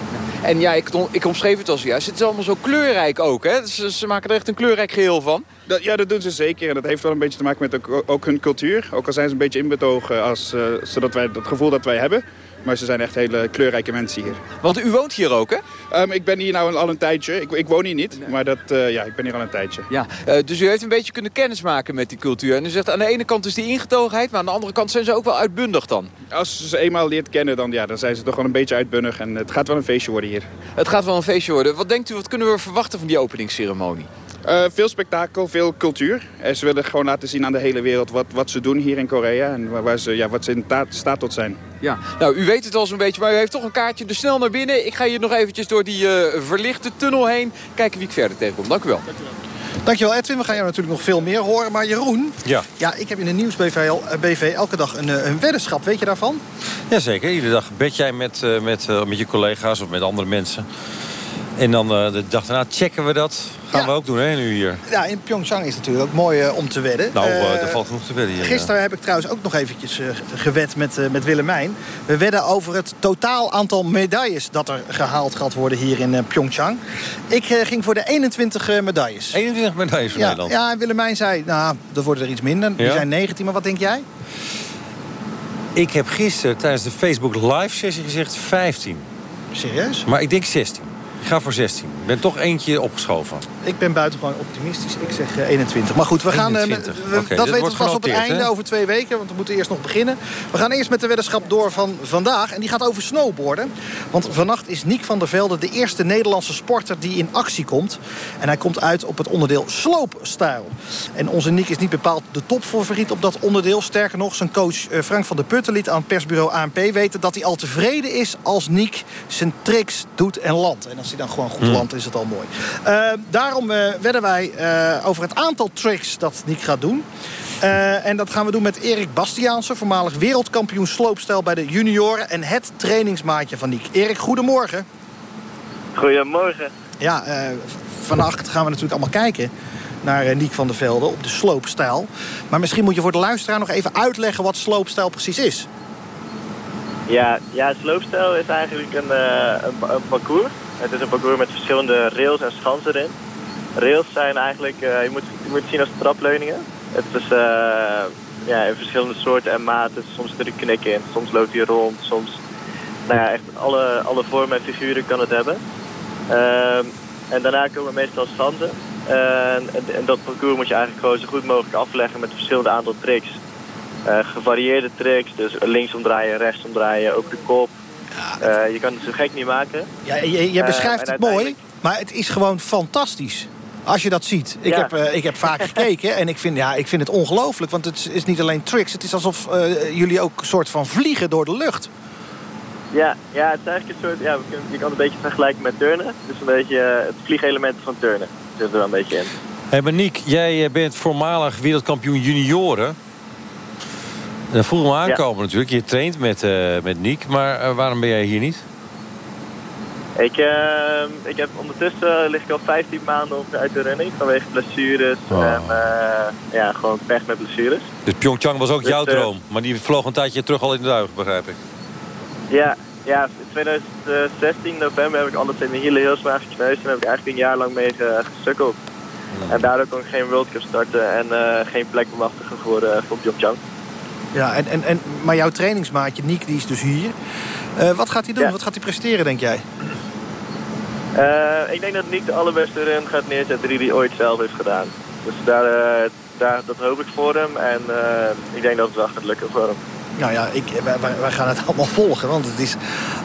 En ja, ik, ik omschreef het al zojuist. Het is allemaal zo kleurrijk ook, hè? Ze, ze maken er echt een kleurrijk geheel van.
Dat, ja, dat doen ze zeker. En dat heeft wel een beetje te maken met ook, ook hun cultuur. Ook al zijn ze een beetje inbetogen als, eh, zodat wij dat gevoel dat wij hebben. Maar ze zijn echt hele kleurrijke mensen hier.
Want u woont hier ook, hè?
Ehm, ik ben hier nou al een tijdje. Ik, ik woon hier niet, maar dat, eh, ja, ik ben hier al een tijdje.
Ja, eh, dus u heeft een beetje kunnen kennismaken met die cultuur. En u zegt aan de ene kant is die ingetogenheid, maar aan de andere kant zijn ze ook wel uitbundig dan.
Als ze ze eenmaal leert kennen, dan, ja, dan zijn ze toch wel een beetje uitbunnig. En het gaat wel een feestje worden hier.
Het gaat wel een feestje worden. Wat denkt u, wat kunnen we verwachten van die openingsceremonie?
Eh, veel spektakel, veel cultuur. En ze willen gewoon laten zien aan de hele wereld wat, wat ze doen hier in Korea. En waar, waar ze, ja, wat ze in ta- staat tot zijn.
Ja, nou, u weet het al zo'n beetje, maar u heeft toch een kaartje. Dus snel naar binnen. Ik ga hier nog eventjes door die eh, verlichte tunnel heen. Kijken wie ik verder tegenkom. Dank u wel.
Dankjewel Edwin, we gaan jou natuurlijk nog veel meer horen. Maar Jeroen,
Ja.
ja, ik heb in de Nieuwsbv eh, BV elke dag een, eh, een weddenschap. Weet je daarvan?
Jazeker, iedere dag bed jij met, eh, met, eh, met je collega's of met andere mensen. En dan eh, de dag daarna checken we dat. Gaan we ook doen, hè, nu hier.
Ja, in Pyeongchang is het natuurlijk ook mooi eh, om te wedden.
Nou, eh, er valt genoeg te wedden hier.
Gisteren heb ik trouwens ook nog eventjes gewed met, met Willemijn. We wedden over het totaal aantal medailles dat er gehaald gaat worden hier in Pyeongchang. Ik ging voor de 21 eh, medailles.
21 medailles voor
ja,
Nederland.
Ja, en Willemijn zei, nou, er worden er iets minder. Die
Ja?
zijn 19, maar wat denk jij?
Ik heb gisteren tijdens de Facebook live sessie gezegd 15.
Serieus?
Maar ik denk 16. Ik ga voor 16. Ik ben toch eentje opgeschoven.
Ik ben buitengewoon optimistisch. Ik zeg eh, 21. Maar goed, we gaan, eh, met-
21.
we-
Oké,
dat weten we pas op het einde over twee weken. Want we moeten eerst nog beginnen. We gaan eerst met de weddenschap door van vandaag. En die gaat over snowboarden. Want vannacht is Niek van der Velde de eerste Nederlandse sporter die in actie komt. En hij komt uit op het onderdeel sloopstijl. En onze Niek is niet bepaald de topfavoriet op dat onderdeel. Sterker nog, zijn coach eh, Frank van der Putten liet aan persbureau ANP weten... dat hij al tevreden is als Niek zijn tricks doet en landt. En als hij dan gewoon goed
Hmm.
landt, is het al mooi. Eh, daarom eh, wedden wij eh, over het aantal tricks dat Niek gaat doen. Eh, en dat gaan we doen met Erik Bastiaanse, voormalig wereldkampioen sloopstijl bij de junioren... en het trainingsmaatje van Niek. Erik, goedemorgen.
Goedemorgen.
Ja, eh, vannacht gaan we natuurlijk allemaal kijken naar Niek van der Velde op de sloopstijl. Maar misschien moet je voor de luisteraar nog even uitleggen wat sloopstijl precies is.
Ja, ja, sloopstijl is eigenlijk een, eh, een, een parcours. Het is een parcours met verschillende rails en schansen erin. Rails zijn eigenlijk, eh, je, moet, je moet het zien als trapleuningen. Het is eh, ja, in verschillende soorten en maten. Soms zit er een knik in, soms loopt hij rond, soms... Nou ja, echt alle, alle vormen en figuren kan het hebben. Ehm, en daarna komen meestal schansen. En, en, dat parcours moet je eigenlijk gewoon zo goed mogelijk afleggen met verschillende aantal tricks. Eh, gevarieerde tricks, dus links omdraaien, rechts omdraaien, ook de kop. Eh, je kan het zo gek niet maken.
Ja, je, je
Eh,
beschrijft het mooi, maar het is gewoon fantastisch. Als je dat ziet. Ik,
Ja.
heb, eh, ik heb vaak gekeken en ik vind, ja, ik vind het ongelooflijk. Want het is niet alleen tricks. Het is alsof eh, jullie ook een soort van vliegen door de lucht.
Ja, ja, het is eigenlijk een soort, ja, je kan het een beetje vergelijken met turnen. Dus een beetje het vliegelement van turnen zit er wel een beetje in.
Hey, maar Niek, jij bent voormalig wereldkampioen junioren. Dat voel me aankomen natuurlijk. Je traint met, eh met Niek. Maar eh, waarom ben jij hier niet?
Ik, eh, ik heb ondertussen lig ik al 15 maanden uit de running vanwege blessures
Oh.
en ja, gewoon pech met blessures.
Dus Pyeongchang was ook
Dus,
jouw droom. Maar die vloog een tijdje terug al in de duigen, begrijp ik.
Ja, ja, in 2016 november heb ik alle twee mijn hielen heel zwaar gekneusd en heb ik eigenlijk een jaar lang mee ge- gesukkeld. En daardoor kon ik geen World Cup starten en geen plek bemachtigen voor, voor Pyeongchang.
Ja, en, en, en, maar jouw trainingsmaatje, Niek, die is dus hier. Uh, wat gaat hij doen? Wat gaat hij presteren, denk jij?
Uh, ik denk dat Niek de allerbeste run gaat neerzetten die hij ooit zelf heeft gedaan. Dus daar, uh, daar, dat hoop ik voor hem. En ik denk dat het wel gaat lukken voor hem.
Nou ja, ik, wij, wij, gaan het allemaal volgen. Want het is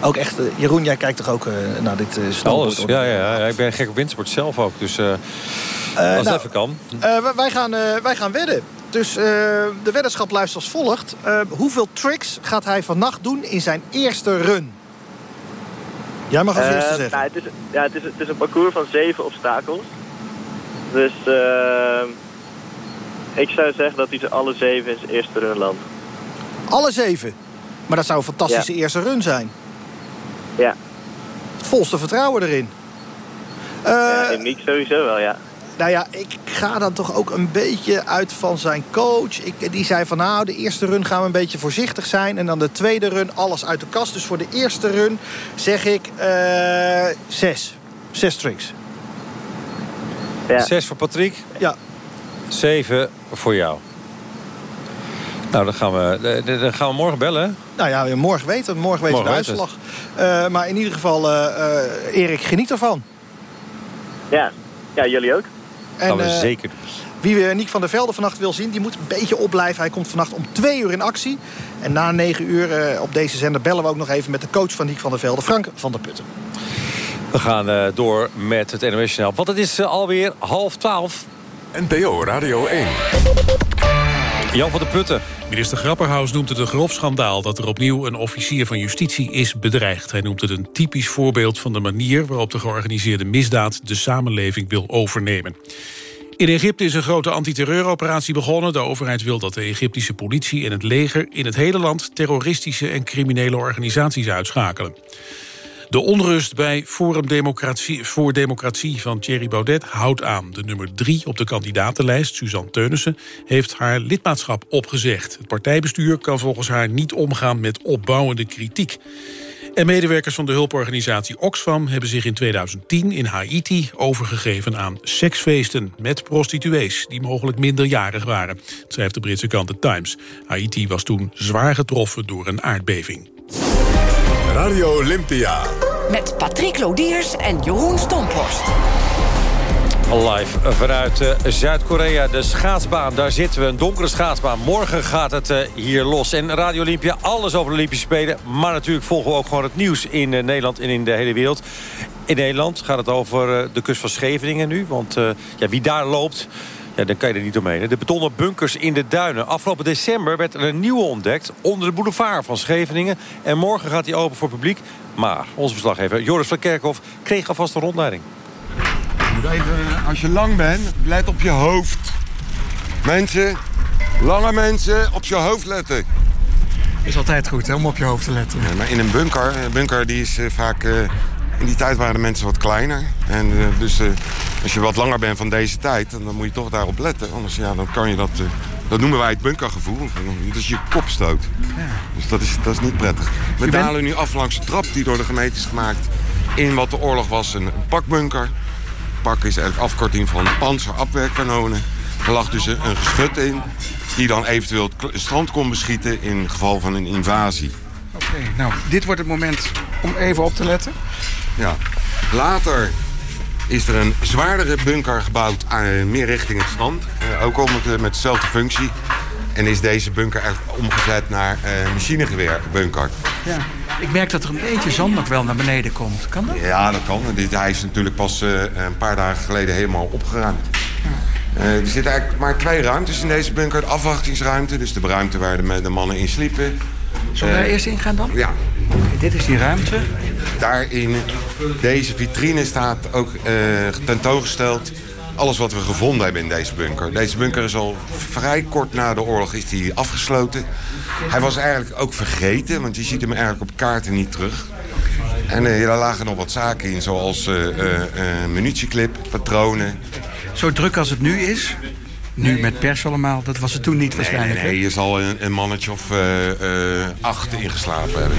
ook echt... Jeroen, jij kijkt toch ook naar dit uh,
Alles, ja, ja, ja. Ik ben gek op windsport zelf ook. Dus als nou, even kan.
wij, gaan, wij gaan wedden. Dus de weddenschap luistert als volgt. hoeveel tricks gaat hij vannacht doen in zijn eerste run? Jij mag als eerste zeggen.
Nou, het, is, ja, het, is, het is een parcours van zeven obstakels. Dus ik zou zeggen dat hij ze alle zeven in zijn eerste run landt.
Alle zeven? Maar dat zou een fantastische eerste run zijn.
Ja.
Het volste vertrouwen erin.
Uh, ja, in Miek sowieso wel, ja.
Nou ja, ik ga dan toch ook een beetje uit van zijn coach. Ik, die zei van nou, de eerste run gaan we een beetje voorzichtig zijn. En dan de tweede run alles uit de kast. Dus voor de eerste run zeg ik uh, zes. Zes tricks.
Ja. Zes voor Patrick.
Ja.
Zeven voor jou. Nou, dan gaan we, dan gaan we morgen bellen.
Nou ja, morgen weten Morgen weten we de uitslag. Uh, maar in ieder geval, uh, uh, Erik, geniet ervan.
Ja. ja, jullie ook.
En, gaan we zeker doen.
Wie we Niek van der Velde vannacht wil zien, die moet een beetje opblijven. Hij komt vannacht om twee uur in actie. En na negen uur op deze zender bellen we ook nog even met de coach van Niek van der Velde, Frank van der Putten.
We gaan door met het NOS Snel. Want het is alweer half twaalf.
NPO Radio 1.
Jan van der Putten.
Minister Grapperhaus noemt het een grof schandaal... dat er opnieuw een officier van justitie is bedreigd. Hij noemt het een typisch voorbeeld van de manier... waarop de georganiseerde misdaad de samenleving wil overnemen. In Egypte is een grote antiterreuroperatie begonnen. De overheid wil dat de Egyptische politie en het leger... in het hele land terroristische en criminele organisaties uitschakelen. De onrust bij Forum Democratie, voor Democratie van Thierry Baudet houdt aan. De nummer drie op de kandidatenlijst, Suzanne Teunissen... heeft haar lidmaatschap opgezegd. Het partijbestuur kan volgens haar niet omgaan met opbouwende kritiek. En medewerkers van de hulporganisatie Oxfam... hebben zich in 2010 in Haiti overgegeven aan seksfeesten... met prostituees die mogelijk minderjarig waren, schrijft de Britse krant The Times. Haiti was toen zwaar getroffen door een aardbeving.
Radio Olympia.
Met Patrick Lodiers en Jeroen Stomphorst.
Live vanuit uh, Zuid-Korea, de schaatsbaan. Daar zitten we, een donkere schaatsbaan. Morgen gaat het uh, hier los. En Radio Olympia, alles over de Olympische Spelen. Maar natuurlijk volgen we ook gewoon het nieuws in uh, Nederland en in de hele wereld. In Nederland gaat het over de kust van Scheveningen nu. Want ja, wie daar loopt, ja, dan kan je er niet omheen. De betonnen bunkers in de duinen. Afgelopen december werd er een nieuwe ontdekt onder de boulevard van Scheveningen. En morgen gaat die open voor publiek. Maar onze verslaggever Joris van Kerkhoff kreeg alvast een rondleiding.
Moet even, als je lang bent, let op je hoofd. Mensen, lange mensen, op je hoofd letten.
Is altijd goed hè, om op je hoofd te letten.
Ja, maar in een bunker, een bunker die is uh, vaak... Uh, in die tijd waren de mensen wat kleiner. En uh, dus als je wat langer bent van deze tijd, dan moet je toch daarop letten. Anders ja, dan kan je dat... dat noemen wij het bunkergevoel. Dat is je kopstoot. Ja. Dus dat is, dat is niet prettig. We dalen nu af langs de trap die door de gemeente is gemaakt... in wat de oorlog was, een pakbunker. Pak is eigenlijk afkorting van panzerafweerkanonen. Er lag dus een geschut in die dan eventueel het strand kon beschieten in geval van een invasie.
Oké, nou, dit wordt het moment om even op te letten.
Ja. Later is er een zwaardere bunker gebouwd aan, meer richting het strand. Uh, ook met, met dezelfde functie. En is deze bunker omgezet naar uh, machinegeweerbunker.
Ja. Ik merk dat er een beetje zand nog wel naar beneden komt. Kan dat?
Ja, dat kan. Dit, hij is natuurlijk pas uh, een paar dagen geleden helemaal opgeruimd. Uh, er zitten eigenlijk maar twee ruimtes in deze bunker. De afwachtingsruimte, dus de ruimte waar de, de mannen in sliepen.
Zullen we daar eerst in gaan dan?
Ja.
Okay, dit is die ruimte.
Daar in deze vitrine staat ook tentoongesteld alles wat we gevonden hebben in deze bunker. Deze bunker is al vrij kort na de oorlog is die afgesloten. Hij was eigenlijk ook vergeten, want je ziet hem eigenlijk op kaarten niet terug. En uh, daar lagen nog wat zaken in, zoals uh, uh, munitieclip, patronen.
Zo druk als het nu is, nu met pers allemaal, dat was het toen niet waarschijnlijk.
Nee, nee, je zal een, een mannetje of acht ingeslapen hebben.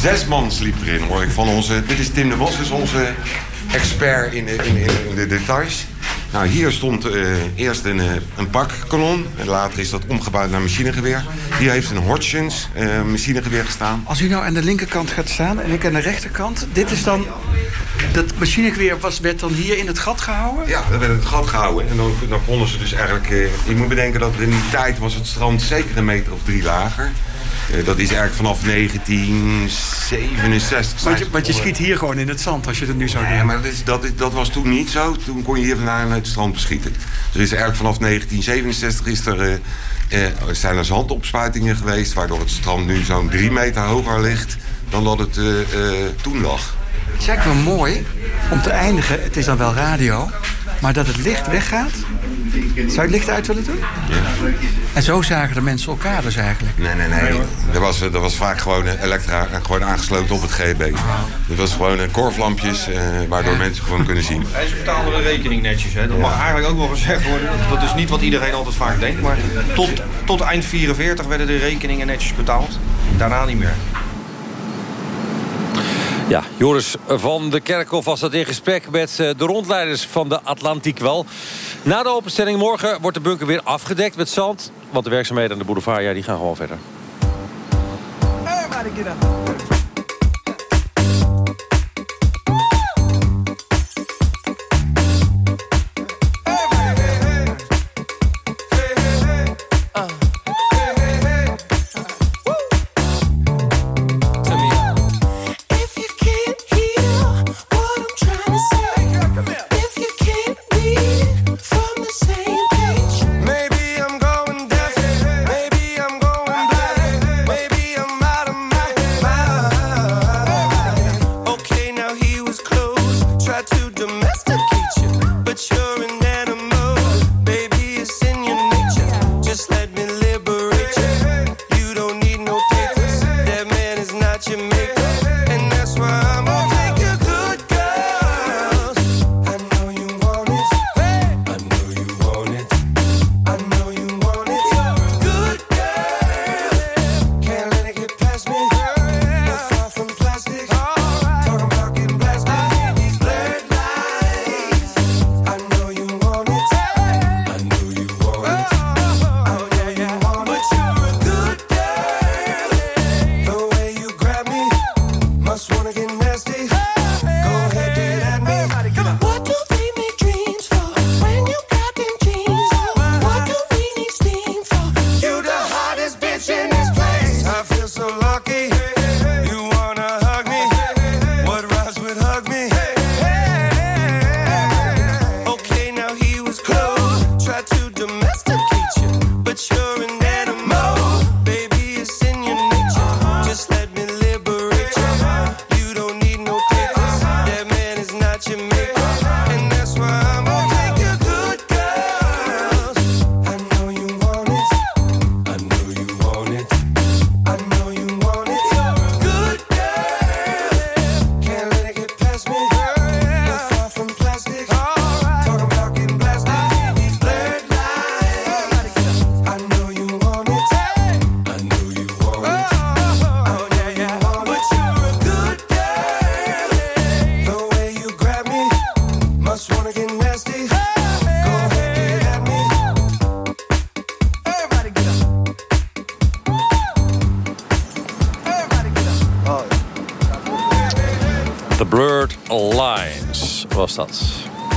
Zes man sliep erin, hoor ik van onze... Dit is Tim de Bos, is onze expert in de, in, in de details. Nou, hier stond uh, eerst een, een pakkanon. En later is dat omgebouwd naar machinegeweer. Hier heeft een Hodgins uh, machinegeweer gestaan.
Als u nou aan de linkerkant gaat staan en ik aan de rechterkant... dit is dan... Dat machinegeweer was, werd dan hier in het gat gehouden?
Ja, dat werd in het gat gehouden. En dan, dan konden ze dus eigenlijk... je moet bedenken dat in die tijd was het strand zeker een meter of drie lager. Uh, dat is eigenlijk vanaf 1967.
Want je, want je schiet hier gewoon in het zand als je het nu zou doen.
Nee, maar dat, is, dat, is, dat was toen niet zo. Toen kon je hier vandaan uit het strand beschieten. Er is eigenlijk vanaf 1967 is er, uh, uh, zijn er zandopspuitingen geweest... waardoor het strand nu zo'n drie meter hoger ligt dan dat het toen lag.
Het is eigenlijk wel mooi om te eindigen. Het is dan wel radio, maar dat het licht weggaat. Zou je het licht uit willen doen?
Ja.
En zo zagen de mensen elkaar dus eigenlijk?
Nee, nee, nee. Dat was, dat was vaak gewoon elektra gewoon aangesloten op het GB. Dat was gewoon een korflampjes, eh, waardoor mensen gewoon kunnen zien.
Ze betalen de rekening netjes. Hè. Dat mag eigenlijk ook wel gezegd worden. Dat is niet wat iedereen altijd vaak denkt. Maar tot, tot eind 44 werden de rekeningen netjes betaald. Daarna niet meer.
Ja, Joris van de Kerkhof was dat in gesprek met de rondleiders van de Atlantiek wel. Na de openstelling morgen wordt de bunker weer afgedekt met zand. Want de werkzaamheden aan de boulevard ja, die gaan gewoon verder.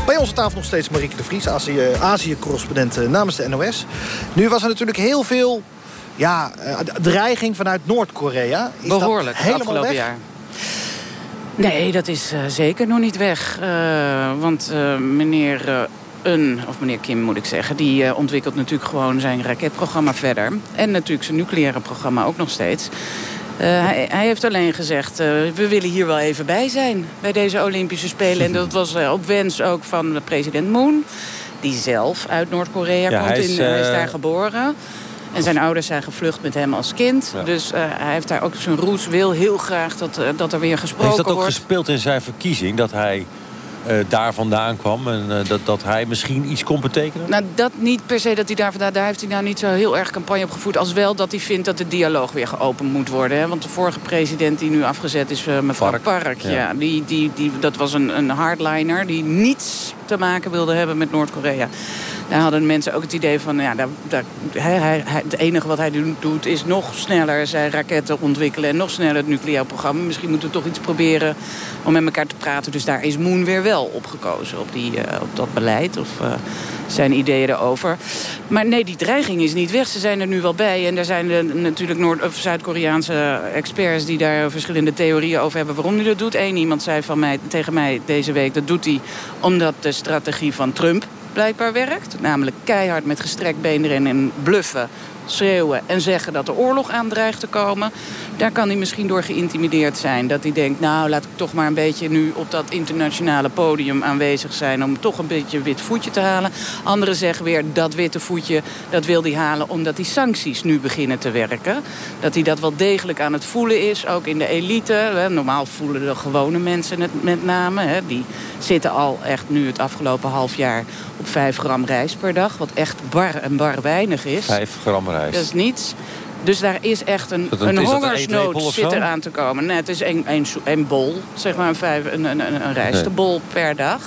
Bij onze tafel nog steeds Marieke de Vries, Azië-correspondent Azië namens de NOS. Nu was er natuurlijk heel veel ja, eh, dreiging vanuit Noord-Korea.
Behoorlijk,
dat helemaal
afgelopen
weg?
jaar. Nee, dat is uh, zeker nog niet weg. Uh, want uh, meneer een, of meneer Kim moet ik zeggen... die ontwikkelt natuurlijk gewoon zijn raketprogramma verder. En natuurlijk zijn nucleaire programma ook nog steeds. Uh, hij, hij, heeft alleen gezegd, uh, we willen hier wel even bij zijn bij deze Olympische Spelen. En dat was uh, op wens ook van president Moon, die zelf uit Noord-Korea
Ja,
komt.
hij is,
in, hij is
eh,
daar geboren. En zijn ouders zijn gevlucht met hem als kind.
Ja.
Dus hij heeft daar ook zijn roes, wil heel graag dat, dat er weer gesproken
Heeft dat ook
wordt.
gespeeld in zijn verkiezing? Dat hij
eh, daar vandaan kwam. En eh, dat, dat hij misschien iets kon betekenen?
Nou, dat niet per se dat hij daar vandaan... Daar heeft hij nou niet zo heel erg campagne op gevoerd. Als wel dat hij vindt dat de dialoog weer geopend moet worden. Hè? Want de vorige president die nu afgezet is, uh, mevrouw Park. Park ja. ja. die, die, die, dat was een, een hardliner die niets te maken wilde hebben met Noord-Korea. Daar hadden mensen ook het idee van... Ja, daar, daar, hij, hij, het enige wat hij doet is nog sneller zijn raketten ontwikkelen... en nog sneller het nucleair programma. Misschien moeten we toch iets proberen om met elkaar te praten. Dus daar is Moon weer wel op gekozen, op, die, uh, op dat beleid of uh, zijn ideeën erover. Maar nee, die dreiging is niet weg. Ze zijn er nu wel bij. En er zijn natuurlijk Noord- of Zuid-Koreaanse experts... die daar verschillende theorieën over hebben waarom hij dat doet. Eén iemand zei van mij, tegen mij deze week... dat doet hij omdat de strategie van Trump blijkbaar werkt. Namelijk keihard met gestrekt been erin en bluffen schreeuwen en zeggen dat er oorlog aan dreigt te komen. Daar kan hij misschien door geïntimideerd zijn. Dat hij denkt, nou laat ik toch maar een beetje nu op dat internationale podium aanwezig zijn... om toch een beetje een wit voetje te halen. Anderen zeggen weer, dat witte voetje, dat wil hij halen... omdat die sancties nu beginnen te werken. Dat hij dat wel degelijk aan het voelen is, ook in de elite. Normaal voelen de gewone mensen het met name. Die zitten al echt nu het afgelopen half jaar op 5 gram rijst per dag. Wat echt bar en bar weinig is.
5 gram rijst.
Dat is niets. Dus daar is echt een, een, een hongersnood zit er aan te komen. Nee, het is een, een, een bol, zeg maar een, vijf, een, een, een rijstebol nee. per dag.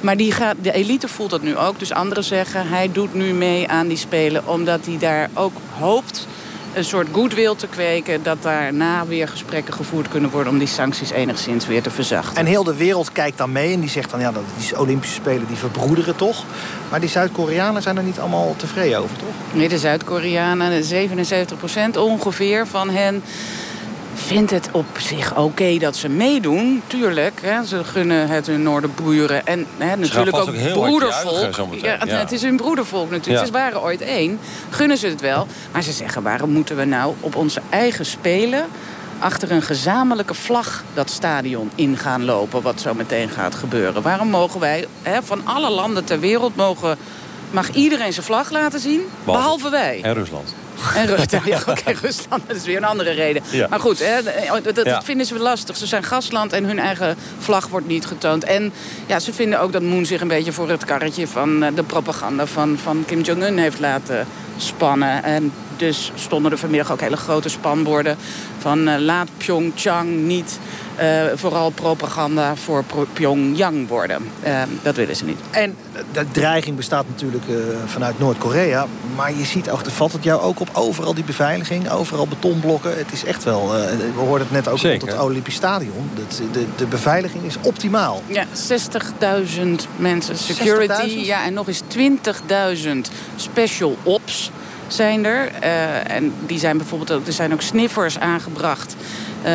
Maar die gaat, de elite voelt dat nu ook. Dus anderen zeggen, hij doet nu mee aan die Spelen... omdat hij daar ook hoopt een soort goodwill te kweken... dat daarna weer gesprekken gevoerd kunnen worden... om die sancties enigszins weer te verzachten.
En heel de wereld kijkt dan mee en die zegt dan... ja, dat die Olympische Spelen die verbroederen toch. Maar die Zuid-Koreanen zijn er niet allemaal tevreden over, toch?
Nee, de Zuid-Koreanen, 77 procent ongeveer van hen vindt het op zich oké okay dat ze meedoen. Tuurlijk, hè, ze gunnen het hun noorderburen. En hè, natuurlijk ook, ook broedervolk. Ja, ja, Het is hun broedervolk natuurlijk. Ja. Ze waren ooit één. Gunnen ze het wel. Maar ze zeggen, waarom moeten we nou op onze eigen spelen... achter een gezamenlijke vlag dat stadion in gaan lopen... wat zo meteen gaat gebeuren? Waarom mogen wij hè, van alle landen ter wereld... Mogen, mag iedereen zijn vlag laten zien, behalve, behalve wij?
En Rusland.
En Rusland, ja, okay, Rusland, dat is weer een andere reden. Ja. Maar goed, hè, dat, dat ja. vinden ze lastig. Ze zijn gastland en hun eigen vlag wordt niet getoond. En ja, ze vinden ook dat Moon zich een beetje voor het karretje... van de propaganda van, van Kim Jong-un heeft laten spannen. En dus stonden er vanmiddag ook hele grote spanborden... van uh, laat Pyeongchang niet uh, vooral propaganda voor Pyongyang worden. Uh, dat willen ze niet.
En de dreiging bestaat natuurlijk uh, vanuit Noord-Korea. Maar je ziet ook, valt het jou ook op overal die beveiliging, overal betonblokken. Het is echt wel, we hoorden het net ook op het Olympisch Stadion. De, de, de beveiliging is optimaal.
Ja, 60.000 mensen security. 60 ja, en nog eens 20.000 special ops zijn er. Uh, en die zijn bijvoorbeeld ook, er zijn ook sniffers aangebracht. Uh,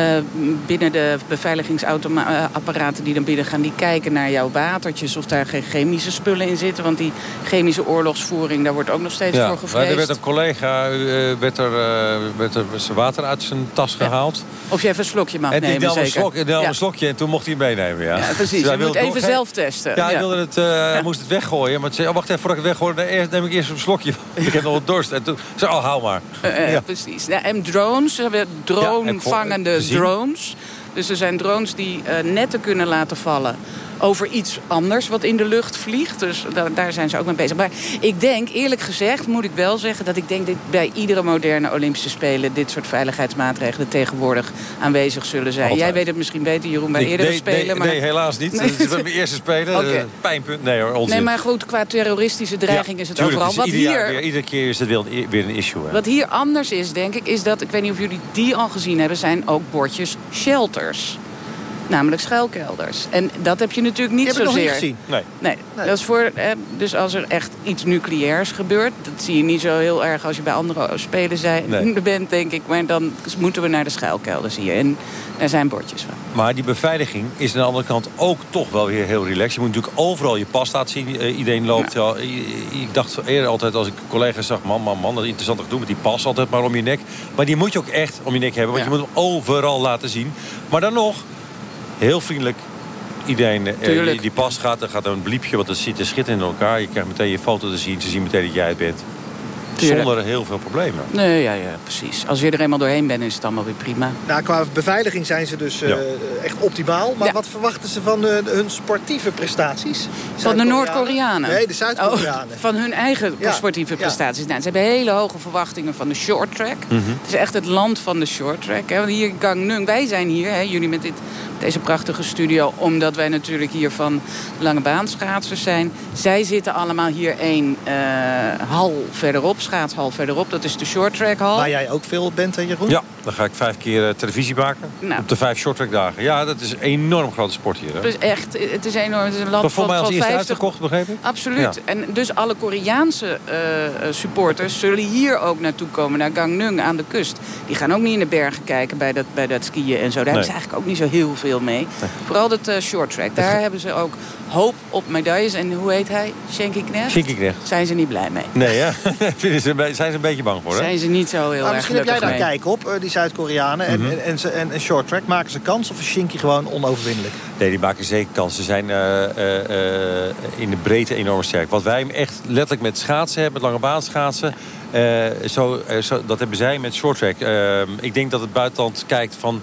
binnen de beveiligingsapparaten die dan binnen gaan... die kijken naar jouw watertjes of daar geen chemische spullen in zitten. Want die chemische oorlogsvoering, daar wordt ook nog steeds
ja,
voor gevreesd.
Er werd een collega, uh, werd er, uh, werd er zijn water uit zijn tas ja. gehaald.
Of je even een slokje mag
en
nemen,
die
zeker.
Slok, en ja. een slokje en toen mocht hij meenemen, ja.
ja precies, dus je moet even zelf testen.
Ja, hij wilde het, moest het weggooien. Maar zei, oh, wacht even, voordat ik het weggooi, neem ik eerst een slokje. ik heb nog wat dorst. En toen zei oh, hou maar.
Precies. en drones, we hebben drone-vangende drones. Dus er zijn drones die uh, netten kunnen laten vallen over iets anders wat in de lucht vliegt. Dus daar, daar, zijn ze ook mee bezig. Maar ik denk, eerlijk gezegd, moet ik wel zeggen... dat ik denk dat bij iedere moderne Olympische Spelen... dit soort veiligheidsmaatregelen tegenwoordig aanwezig zullen zijn. Altijd. Jij weet het misschien beter, Jeroen, bij ik, eerdere
nee,
Spelen.
Nee,
maar...
nee helaas niet. Het is mijn eerste Spelen. okay. Pijnpunt. Nee hoor, onzin.
Nee, maar goed, qua terroristische dreiging ja, is het tuurlijk, overal. Wat
ieder
hier,
weer, iedere keer is het weer, weer een issue. Hè?
Wat hier anders is, denk ik, is dat... ik weet niet of jullie die al gezien hebben... zijn ook bordjes shelters namelijk schuilkelders. En dat heb je natuurlijk niet
je
zozeer.
Nog niet gezien.
Nee. nee. nee. Dat is voor, eh, dus als er echt iets nucleairs gebeurt, dat zie je niet zo heel erg als je bij andere spelen zijn, nee. bent, denk ik. Maar dan moeten we naar de schuilkelders hier. En daar zijn bordjes van.
Maar die beveiliging is aan de andere kant ook toch wel weer heel relaxed. Je moet natuurlijk overal je pas laten zien. Uh, iedereen loopt. Ja, ik dacht eerder altijd als ik collega's zag, man, man, man, dat is interessant te doen met die pas altijd maar om je nek. Maar die moet je ook echt om je nek hebben, want je moet hem overal laten zien. Maar dan nog heel vriendelijk. Iedereen eh, die, die pas gaat, er gaat een bliepje, want dat ziet er schitterend in elkaar. Je krijgt meteen je foto te zien, ze zien meteen dat jij het bent.
Tuurlijk.
zonder heel veel problemen.
Nee, ja, ja, precies. Als je er eenmaal doorheen bent, is het allemaal weer prima.
Nou, qua beveiliging zijn ze dus eh,
Ja.
echt optimaal. Maar wat verwachten ze van eh, hun sportieve prestaties?
Van de Noord-Koreanen?
Nee, de Zuid-Koreanen.
Oh, van hun eigen
Ja.
sportieve
Ja.
prestaties. Nou, ze hebben hele hoge verwachtingen van de short track.
Mhm.
Het is echt het land van de short track. Hè. Want hier Gangneung, wij zijn hier, hè, jullie met dit, deze prachtige studio... omdat wij natuurlijk hier van lange baanschaatsers zijn. Zij zitten allemaal hier één eh, hal verderop, schaatshal verderop. Dat is de short track hal.
Waar jij ook veel bent, hè, Jeroen?
Ja, dan ga ik vijf keer eh, televisie maken.
Nou.
Op de vijf shorttrack dagen. Ja, dat is een enorm grote sport hier. Hè?
Dus echt, het is enorm. Het is een land
voor
van,
mij als
van
eerste
50
uitverkocht, begreep ik?
Absoluut.
Ja.
En dus alle Koreaanse eh, eh, supporters zullen hier ook naartoe komen, naar Gangneung aan de kust. Die gaan ook niet in de bergen kijken bij dat, bij dat skiën en zo. Daar hebben ze eigenlijk ook niet zo heel veel mee. Vooral dat eh, short track. Daar hebben ze ook hoop op medailles. En hoe heet hij? Shenky Knecht?
Shinky Knecht.
Zijn ze niet blij mee.
Nee, ja. Zijn ze een beetje bang voor, hè?
Zijn ze niet zo heel
Maar
erg
misschien heb jij daar kijk op, eh, die Zuid-Koreanen. En,
Mhm.
en, en, ze- en, en short track. Maken ze kans of is Shinky gewoon onoverwinnelijk?
Nee, die maken zeker kans. Ze zijn eh, eh, eh, in de breedte enorm sterk. Wat wij echt letterlijk met schaatsen hebben, met lange baan schaatsen... eh, zo, zo, dat hebben zij met short track. Eh, ik denk dat het buitenland kijkt van...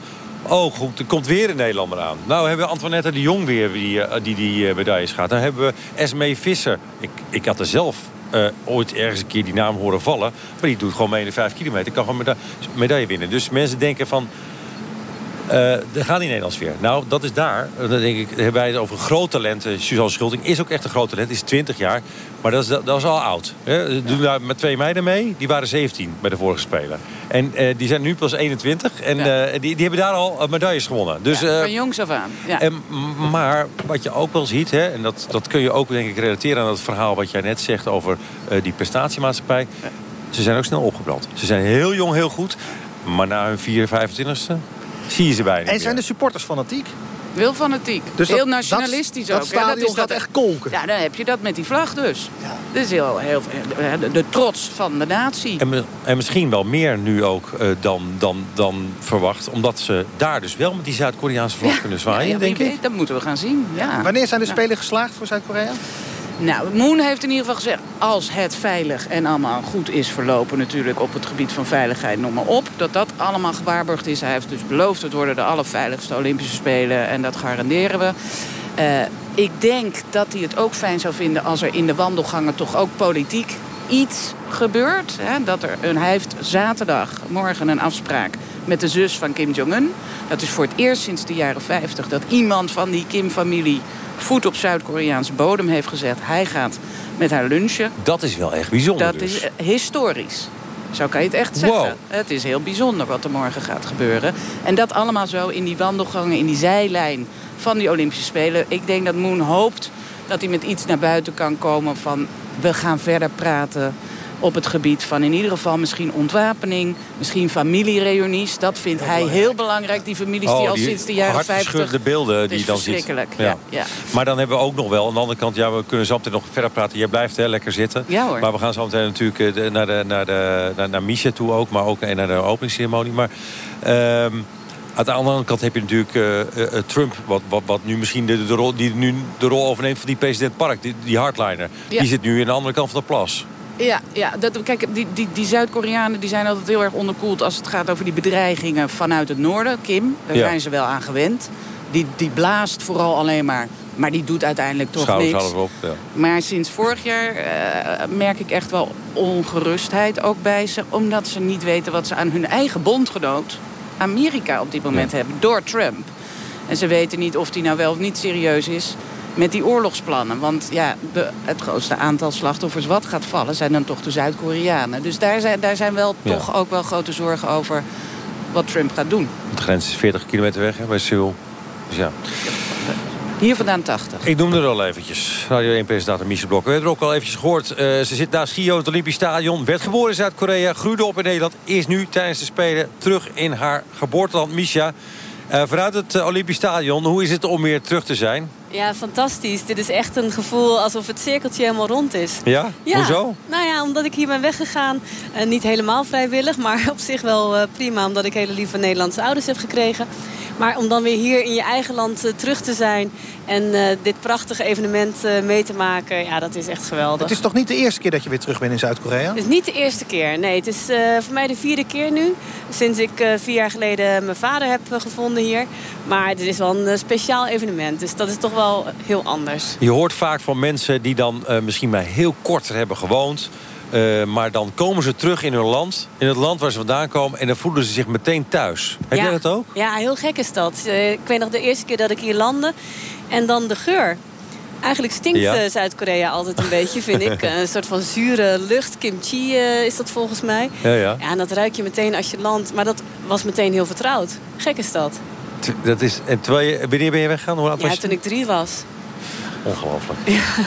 Oh, goed, er komt weer een Nederlander aan. Nou hebben we Antoinette de Jong weer die eh, die, die eh, medailles gaat. Dan hebben we Esmee Visser. Ik, ik had er zelf eh, ooit ergens een keer die naam horen vallen. Maar die doet gewoon mee in de vijf kilometer. Kan gewoon meda medaille winnen. Dus mensen denken van... Eh er gaat die Nederlands weer. Nou, dat is daar. Dan denk ik, hebben wij het over een groot talent. Eh, Suzanne Schulting is ook echt een groot talent. Is 20 jaar. Maar dat is, dat is al oud. Hè. Ze Doen daar met twee meiden mee. Die waren 17 bij de vorige speler. En eh, die zijn nu pas 21. En eh, die, die hebben daar al eh, medailles gewonnen. Dus, eh,
Van jongs af aan. Ja.
en, maar wat je ook wel ziet, hè, en dat, dat kun je ook denk ik relateren aan het verhaal wat jij net zegt over eh, die prestatiemaatschappij. Ze zijn ook snel opgebrand. Ze zijn heel jong, heel goed. Maar na hun 4, 25ste zie je ze bijna
En zijn
meer.
de supporters fanatiek?
Heel fanatiek.
Dus dat-
heel nationalistisch
dat-
ook.
dat stadion
is
gaat echt kolken.
Ja, dan heb je dat met die vlag dus. Dat is heel, heel, de, de trots van de natie.
En, mi- en misschien wel meer nu ook eh, dan, dan, dan verwacht. Omdat ze daar dus wel met die Zuid-Koreaanse vlag kunnen zwaaien,
Ja,
denk ik.
weet, dat moeten we gaan zien. Ja.
Wanneer zijn de
Ja.
Spelen geslaagd voor Zuid-Korea?
Nou, Moon heeft in ieder geval gezegd... als het veilig en allemaal goed is verlopen natuurlijk... op het gebied van veiligheid, noem maar op... dat dat allemaal gewaarborgd is. Hij heeft dus beloofd... het worden de allerveiligste Olympische Spelen... en dat garanderen we. Eh, ik denk dat hij het ook fijn zou vinden... als er in de wandelgangen toch ook politiek iets gebeurt. Hè? Dat er een, hij heeft zaterdag, morgen een afspraak... met de zus van Kim Jong-un. Dat is voor het eerst sinds de jaren 50... dat iemand van die Kim-familie voet op Zuid-Koreaanse bodem heeft gezegd... hij gaat met haar lunchen.
Dat is wel echt bijzonder
Dat
dus.
is eh, historisch. Zo kan je het echt
Wow.
zeggen. Het is heel bijzonder wat er morgen gaat gebeuren. En dat allemaal zo in die wandelgangen, in die zijlijn van die Olympische Spelen. Ik denk dat Moon hoopt dat hij met iets naar buiten kan komen van... we gaan verder praten op het gebied van in ieder geval misschien ontwapening... misschien familiereunies. Dat vindt hij heel belangrijk. Die families die
Oh,
al
die
sinds de jaren 50...
hartverscheurende beelden die dan
verschrikkelijk,
Ja.
ja, ja.
Maar dan hebben we ook nog wel, aan de andere kant... ja, we kunnen zo meteen nog verder praten. Jij blijft hè, lekker zitten.
Ja, hoor.
Maar we gaan zo meteen natuurlijk eh, de- naar, de, naar, de, naar, naar Misha toe ook. Maar ook naar de openingsceremonie. Maar ehm, aan de andere kant heb je natuurlijk eh, eh, eh, Trump... Wat, wat, wat nu misschien de, de rol, die nu de rol overneemt van die president Park. Die, die hardliner.
Ja.
Die zit nu aan de andere kant van de plas.
Ja, ja dat, kijk, die, die, die Zuid-Koreanen die zijn altijd heel erg onderkoeld... als het gaat over die bedreigingen vanuit het noorden. Kim, daar
Ja.
zijn ze wel aan gewend. Die, die blaast vooral alleen maar, maar die doet uiteindelijk toch
Schouders
niks.
alles op. Ja.
Maar sinds vorig jaar merk ik echt wel ongerustheid ook bij ze... omdat ze niet weten wat ze aan hun eigen bondgenoot... Amerika op dit moment hebben, door Trump. En ze weten niet of die nou wel of niet serieus is met die oorlogsplannen. Want ja, de, het grootste aantal slachtoffers wat gaat vallen... zijn dan toch de Zuid-Koreanen. Dus daar zijn, daar zijn wel
Ja.
toch ook wel grote zorgen over wat Trump gaat doen.
De grens is 40 kilometer weg hè, bij Seoul. Dus ja.
Hier vandaan 80.
Ik noemde er al eventjes. Radio 1-presentator Michel Blok. We hebben er ook al eventjes gehoord. Eh, ze zit naast Gio in het Olympisch Stadion. Werd geboren in Zuid-Korea. Groeide op in Nederland. Is nu tijdens de Spelen terug in haar geboorteland Misha. Eh, vanuit het eh, Olympisch Stadion. Hoe is het om weer terug te zijn?
Ja, fantastisch. Dit is echt een gevoel alsof het cirkeltje helemaal rond is.
Ja?
Ja,
Hoezo?
Nou ja, omdat ik hier ben weggegaan. Eh, niet helemaal vrijwillig, maar op zich wel eh, prima. Omdat ik hele lieve Nederlandse ouders heb gekregen. Maar om dan weer hier in je eigen land eh, terug te zijn... en eh, dit prachtige evenement eh, mee te maken, ja, dat is echt geweldig.
Het is toch niet de eerste keer dat je weer terug bent in Zuid-Korea?
Het is niet de eerste keer. Nee, het is eh, voor mij de vierde keer nu. Sinds ik eh, vier jaar geleden mijn vader heb gevonden hier. Maar het is wel een speciaal evenement. Dus dat is toch wel heel anders.
Je hoort vaak van mensen die dan eh, misschien maar heel kort hebben gewoond... eh, maar dan komen ze terug in hun land, in het land waar ze vandaan komen... en dan voelen ze zich meteen thuis. Heb
ja.
jij dat ook?
Ja, heel gek is dat. Eh, ik weet nog de eerste keer dat ik hier landde. En dan de geur. Eigenlijk stinkt
Ja.
Zuid-Korea altijd een beetje, vind ik. Een soort van zure lucht. Kimchi is dat volgens mij.
Ja, ja.
Ja, en dat ruik je meteen als je landt. Maar dat was meteen heel vertrouwd. Gek is dat.
Dat is, en terwijl je, wanneer ben je weggegaan? Hoe was
Ja,
je?
toen ik drie was.
Ongelooflijk.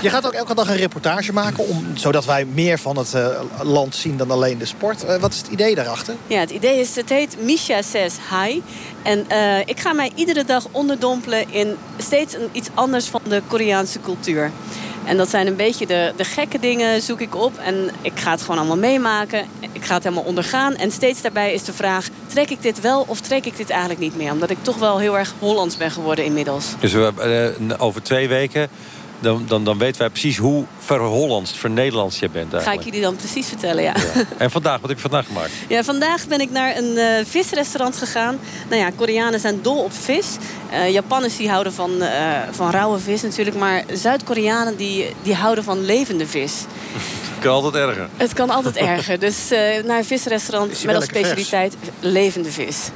Je gaat ook elke dag een reportage maken... Om, zodat wij meer van het eh, land zien dan alleen de sport. Eh, wat is het idee daarachter?
Ja, het idee is, het heet Misha Says Hi. En eh, ik ga mij iedere dag onderdompelen in steeds een, iets anders van de Koreaanse cultuur. En dat zijn een beetje de, de gekke dingen, zoek ik op. En ik ga het gewoon allemaal meemaken. Ik ga het helemaal ondergaan. En steeds daarbij is de vraag, trek ik dit wel of trek ik dit eigenlijk niet meer? Omdat ik toch wel heel erg Hollands ben geworden inmiddels.
Dus we, eh, over twee weken, dan, dan, dan weten wij precies hoe verhollandst, vernederlands je bent
Ga ik
eigenlijk.
jullie dan precies vertellen, ja.
En vandaag, wat heb je vandaag gemaakt?
Ja, vandaag ben ik naar een eh, visrestaurant gegaan. Nou ja, Koreanen zijn dol op vis. Eh Japanners die houden van, eh, van rauwe vis natuurlijk. Maar Zuid-Koreanen die, die houden van levende vis.
Kan altijd erger.
Het kan altijd erger. Dus eh, naar een visrestaurant met als
vers?
specialiteit levende vis.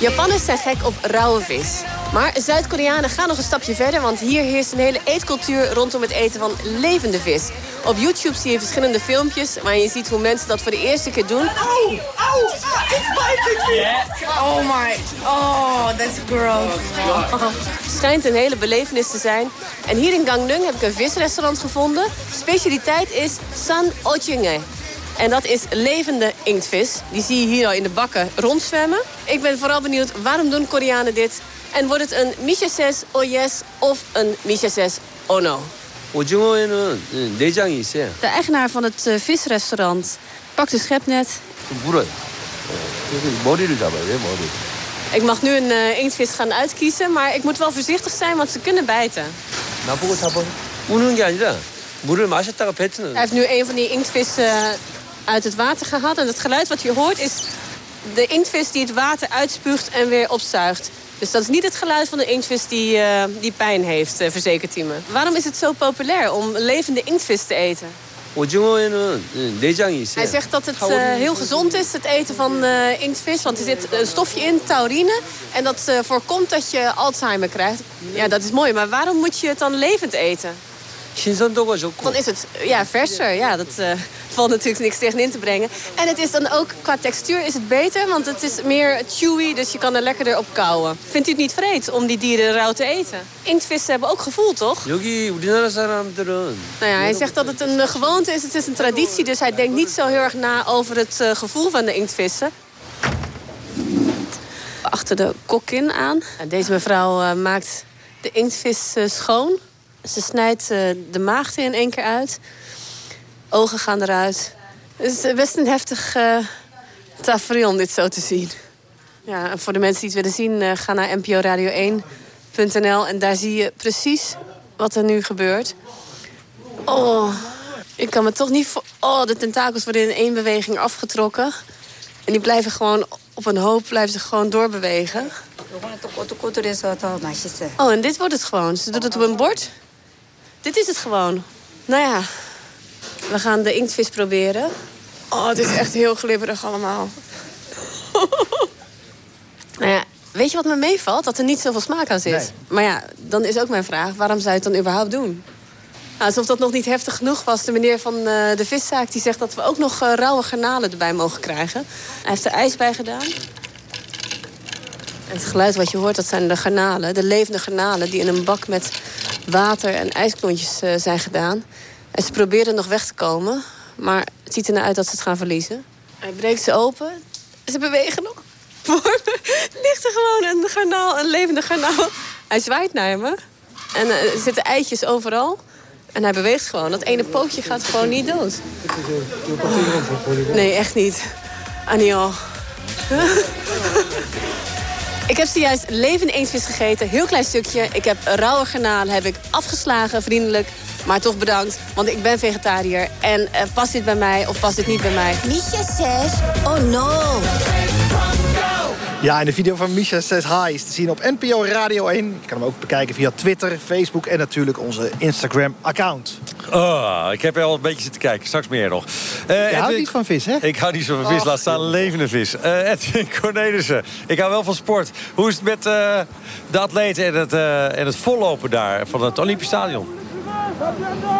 Japanners zijn gek op rauwe vis. Maar Zuid-Koreanen gaan nog een stapje verder... want hier heerst een hele eetcultuur rondom het eten van levende vis. Op YouTube zie je verschillende filmpjes... waarin je ziet hoe mensen dat voor de eerste keer doen.
Oh, oh, it's biting Oh my, oh, that's gross.
schijnt een hele belevenis te zijn. En hier in Gangneung heb ik een visrestaurant gevonden. Specialiteit is San Ochunge. En dat is levende inktvis. Die zie je hier al in de bakken rondzwemmen. Ik ben vooral benieuwd, waarom doen Koreanen dit? En wordt het een michases oyes oh of een michases
ono? Oh
de eigenaar van het eh, visrestaurant pakt een schepnet. Ik mag nu een eh, inktvis gaan uitkiezen, maar ik moet wel voorzichtig zijn, want ze kunnen bijten. Hij heeft nu een van die inktvissen eh, uit het water gehaald. En het geluid wat je hoort is de inktvis die het water uitspuugt en weer opzuigt. Dus dat is niet het geluid van de inktvis die, eh, die pijn heeft, eh, verzekert hij me. Waarom is het zo populair om levende inktvis te eten? Hij zegt dat het eh, heel gezond is, het eten van uh, inktvis. Want er zit een stofje in, taurine. En dat voorkomt dat je Alzheimer krijgt. Ja, dat is mooi. Maar waarom moet je het dan levend eten? Dan is het ja, verser. Ja, dat, valt natuurlijk niks tegenin te brengen. En het is dan ook qua textuur is het beter, want het is meer chewy, dus je kan er lekkerder op kauwen. Vindt u het niet vreed om die dieren rauw te eten? Inktvissen hebben ook gevoel, toch?
여기 우리나라 사람들은
Nou ja, hij zegt dat het een eh, gewoonte is, het is een traditie, dus hij denkt niet zo heel erg na over het eh, gevoel van de inktvissen. Achter de kokkin aan. Deze mevrouw eh, maakt de inktvis eh, schoon. Ze snijdt eh, de maagden in één keer uit. Ogen gaan eruit. Het is eh, best een heftig uh, tafereel om dit zo te zien. Ja, en voor de mensen die het willen zien, eh, ga naar nporadio1.nl... en daar zie je precies wat er nu gebeurt. Oh, ik kan me toch niet voor... Oh, de tentakels worden in één beweging afgetrokken. En die blijven gewoon op een hoop blijven ze gewoon doorbewegen. Oh, en dit wordt het gewoon. Ze doet het op een bord. Dit is het gewoon. Nou ja, we gaan de inktvis proberen. Oh, het is echt heel glibberig allemaal. nou ja, weet je wat me meevalt? Dat er niet zoveel smaak aan zit.
Nee.
Maar ja, dan is ook mijn vraag, waarom zou je het dan überhaupt doen? Nou, alsof dat nog niet heftig genoeg was. De meneer van eh, de viszaak die zegt dat we ook nog eh, rauwe garnalen erbij mogen krijgen. Hij heeft er ijs bij gedaan. En het geluid wat je hoort, dat zijn de garnalen. De levende garnalen die in een bak met water en ijsklontjes eh, zijn gedaan. En ze proberen nog weg te komen. Maar het ziet er naar uit dat ze het gaan verliezen. Hij breekt ze open. Ze bewegen nog. Voor me ligt er gewoon een garnaal, een levende garnaal. Hij zwaait naar me. En eh, er zitten eitjes overal. En hij beweegt gewoon. Dat ene pootje gaat gewoon niet dood. Nee, echt niet. Aniel. Ik heb zojuist levende eendvis gegeten. Heel klein stukje. Ik heb rauwe garnalen heb ik afgeslagen, vriendelijk. Maar toch bedankt, want ik ben vegetariër. En uh, past dit bij mij of past dit niet bij mij?
Misha says, oh no.
Ja, en de video van Misha Says Hi is te zien op NPO Radio 1. Je kan hem ook bekijken via Twitter, Facebook en natuurlijk onze Instagram-account.
Oh, ik heb wel een beetje zitten kijken. Straks meer nog. Uh,
Je houdt niet van vis, hè?
Ik hou niet zo van vis.
Oh.
Laat staan levende vis. Uh, Edwin Cornelissen. Ik hou wel van sport. Hoe is het met uh, de atleten en het, en het vollopen daar van het Olympisch Stadion?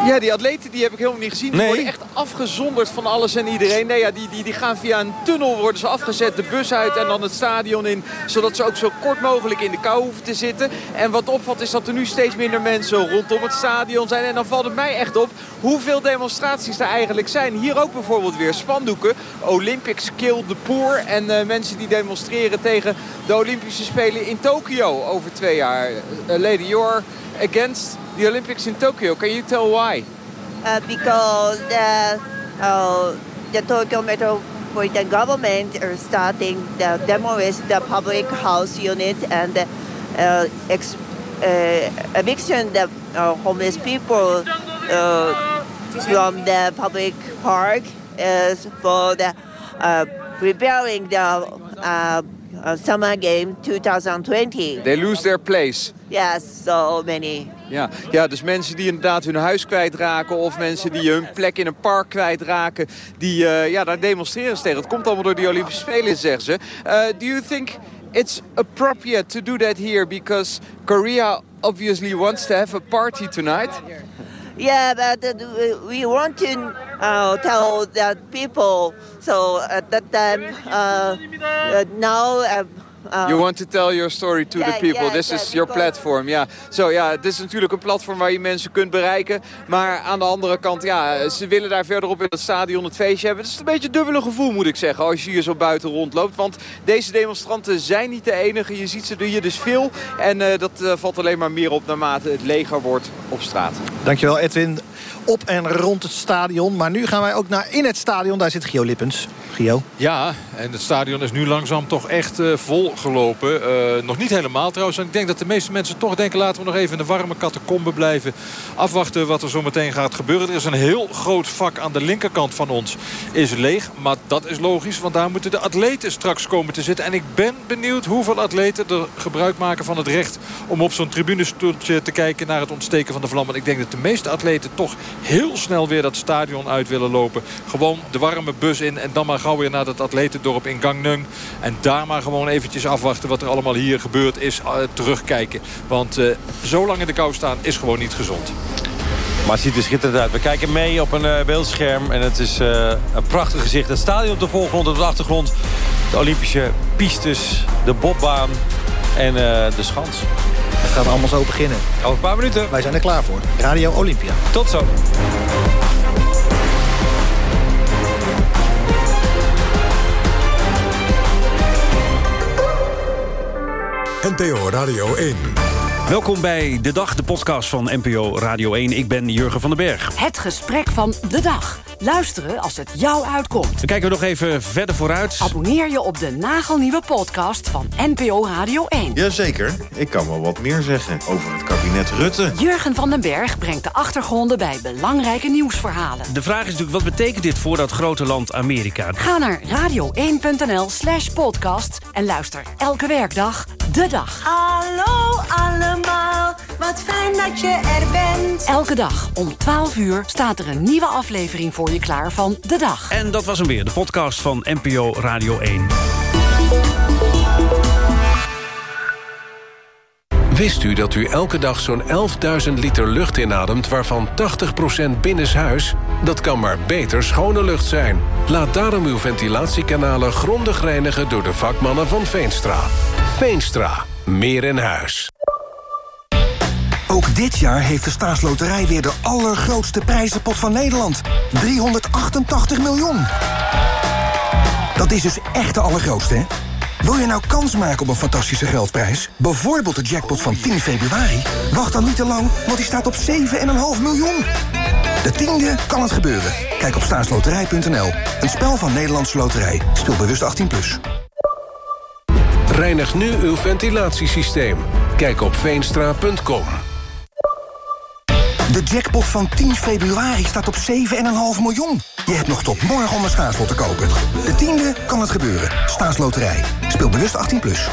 Ja, die atleten die heb ik helemaal niet gezien. Die
Nee.
worden echt afgezonderd van alles en iedereen. Nee, ja, die, die, die gaan via een tunnel worden ze afgezet, de bus uit en dan het stadion in. Zodat ze ook zo kort mogelijk in de kou hoeven te zitten. En wat opvalt is dat er nu steeds minder mensen rondom het stadion zijn. En dan valt het mij echt op hoeveel demonstraties er eigenlijk zijn. Hier ook bijvoorbeeld weer spandoeken. Olympics kill the poor. En eh, mensen die demonstreren tegen de Olympische Spelen in Tokio over twee jaar. Eh, Lady, you're against the Olympics in Tokyo. Can you tell why?
uh, because the, uh, the Tokyo Metropolitan Government are starting the demolish the public house unit and uh, ex, uh, eviction the uh, homeless people uh, from the public park is for the preparing the uh, summer game 2020.
They lose their place.
Yes, so many.
Ja, ja, dus mensen die inderdaad hun huis kwijtraken... of mensen die hun plek in een park kwijtraken... Die, eh, ja, daar demonstreren ze tegen. Het komt allemaal door die Olympische Spelen, zeggen ze. Uh, do you think it's appropriate to do that here? Because Korea obviously wants to have a party tonight.
Yeah, but uh, we want to uh, tell the people. So at that time, uh, uh, now.
You want to tell your story to
Yeah,
the people.
yeah,
This
yeah,
is your platform. Ja, zo ja, het is natuurlijk een platform waar je mensen kunt bereiken. Maar aan de andere kant, ja, ze willen daar verderop in het stadion het feestje hebben. Het is een beetje een dubbele gevoel, moet ik zeggen, als je hier zo buiten rondloopt. Want deze demonstranten zijn niet de enige. Je ziet ze er hier dus veel. En eh, dat eh, valt alleen maar meer op naarmate het leger wordt op straat.
Dankjewel Edwin. Op en rond het stadion. Maar nu gaan wij ook naar in het stadion. Daar zit Gio Lippens. Gio.
Ja, en het stadion is nu langzaam toch echt eh, vol gelopen. Eh, nog niet helemaal trouwens. En ik denk dat de meeste mensen toch denken... laten we nog even in de warme catacombe blijven. Afwachten wat er zo meteen gaat gebeuren. Er is een heel groot vak aan de linkerkant van ons. Is leeg, maar dat is logisch. Want daar moeten de atleten straks komen te zitten. En ik ben benieuwd hoeveel atleten er gebruik maken van het recht... om op zo'n tribunestoeltje te kijken naar het ontsteken van de vlam. Want ik denk dat de meeste atleten toch heel snel weer dat stadion uit willen lopen. Gewoon de warme bus in en dan maar gauw weer naar dat atletendorp in Gangneung. En daar maar gewoon eventjes afwachten wat er allemaal hier gebeurd is. eh, terugkijken. Want eh, zo lang in de kou staan is gewoon niet gezond.
Maar het ziet er schitterend uit. We kijken mee op een eh, beeldscherm. En het is een prachtig gezicht. Het stadion op de voorgrond, op de achtergrond. De Olympische pistes, de bobbaan en de schans.
Het gaat allemaal zo beginnen.
Over een paar minuten.
Wij zijn er klaar voor. Radio Olympia.
Tot zo.
NPO Radio 1.
Welkom bij De Dag, de podcast van NPO Radio 1. Ik ben Jurgen van den Berg.
Het gesprek van de dag. Luisteren als het jou uitkomt.
Dan kijken we nog even verder vooruit.
Abonneer je op de nagelnieuwe podcast van NPO Radio 1.
Jazeker, ik kan wel wat meer zeggen over het kabinet Rutte.
Jurgen van den Berg brengt de achtergronden bij belangrijke nieuwsverhalen.
De vraag is natuurlijk, wat betekent dit voor dat grote land Amerika?
Ga naar radio1.nl slash podcast en luister elke werkdag de dag.
Hallo allemaal, wat fijn dat je er bent.
Elke dag om 12 uur staat er een nieuwe aflevering voor je klaar van de dag.
En dat was hem weer, de podcast van NPO Radio 1.
Wist u dat u elke dag zo'n 11.000 liter lucht inademt... waarvan 80% binnenshuis? Dat kan maar beter schone lucht zijn. Laat daarom uw ventilatiekanalen grondig reinigen... door de vakmannen van Veenstra. Veenstra. Meer in huis.
Ook dit jaar heeft de staatsloterij weer de allergrootste prijzenpot van Nederland. 388 miljoen. Dat is dus echt de allergrootste, hè?
Wil je nou kans maken op een fantastische geldprijs? Bijvoorbeeld de jackpot van 10 februari? Wacht dan niet te lang, want die staat op 7,5 miljoen. De tiende kan het gebeuren. Kijk op staatsloterij.nl. Een spel van Nederlandse Loterij. Speel bewust 18+. Plus.
Reinig nu uw ventilatiesysteem. Kijk op veenstra.com.
De jackpot van 10 februari staat op 7,5 miljoen. Je hebt nog tot morgen om een staatslot te kopen. De tiende kan het gebeuren. Staatsloterij. Speel bewust 18+. Plus.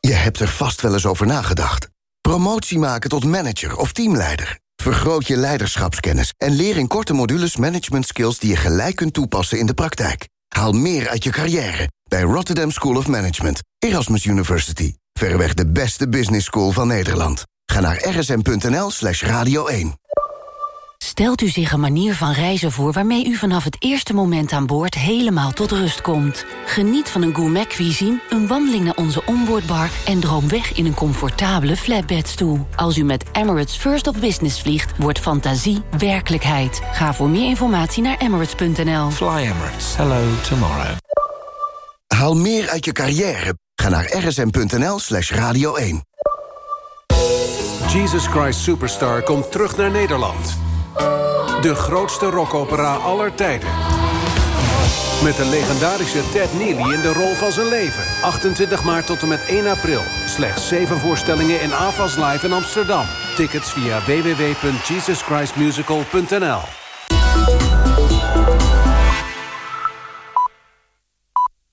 Je hebt er vast wel eens over nagedacht. Promotie maken tot manager of teamleider. Vergroot je leiderschapskennis en leer in korte modules management skills die je gelijk kunt toepassen in de praktijk. Haal meer uit je carrière bij Rotterdam School of Management, Erasmus University. Verreweg de beste business school van Nederland. Ga naar rsm.nl slash radio 1.
Stelt u zich een manier van reizen voor waarmee u vanaf het eerste moment aan boord helemaal tot rust komt. Geniet van een gourmet cuisine, een wandeling naar onze onboardbar en droom weg in een comfortabele flatbedstoel. Als u met Emirates First of Business vliegt, wordt fantasie werkelijkheid. Ga voor meer informatie naar emirates.nl.
Fly Emirates. Hello tomorrow. Haal meer uit je carrière. Ga naar rsm.nl slash radio 1.
Jesus Christ Superstar komt terug naar Nederland. De grootste rockopera aller tijden. Met de legendarische Ted Neely in de rol van zijn leven. 28 maart tot en met 1 april. Slechts 7 voorstellingen in AFAS Live in Amsterdam. Tickets via www.jesuschristmusical.nl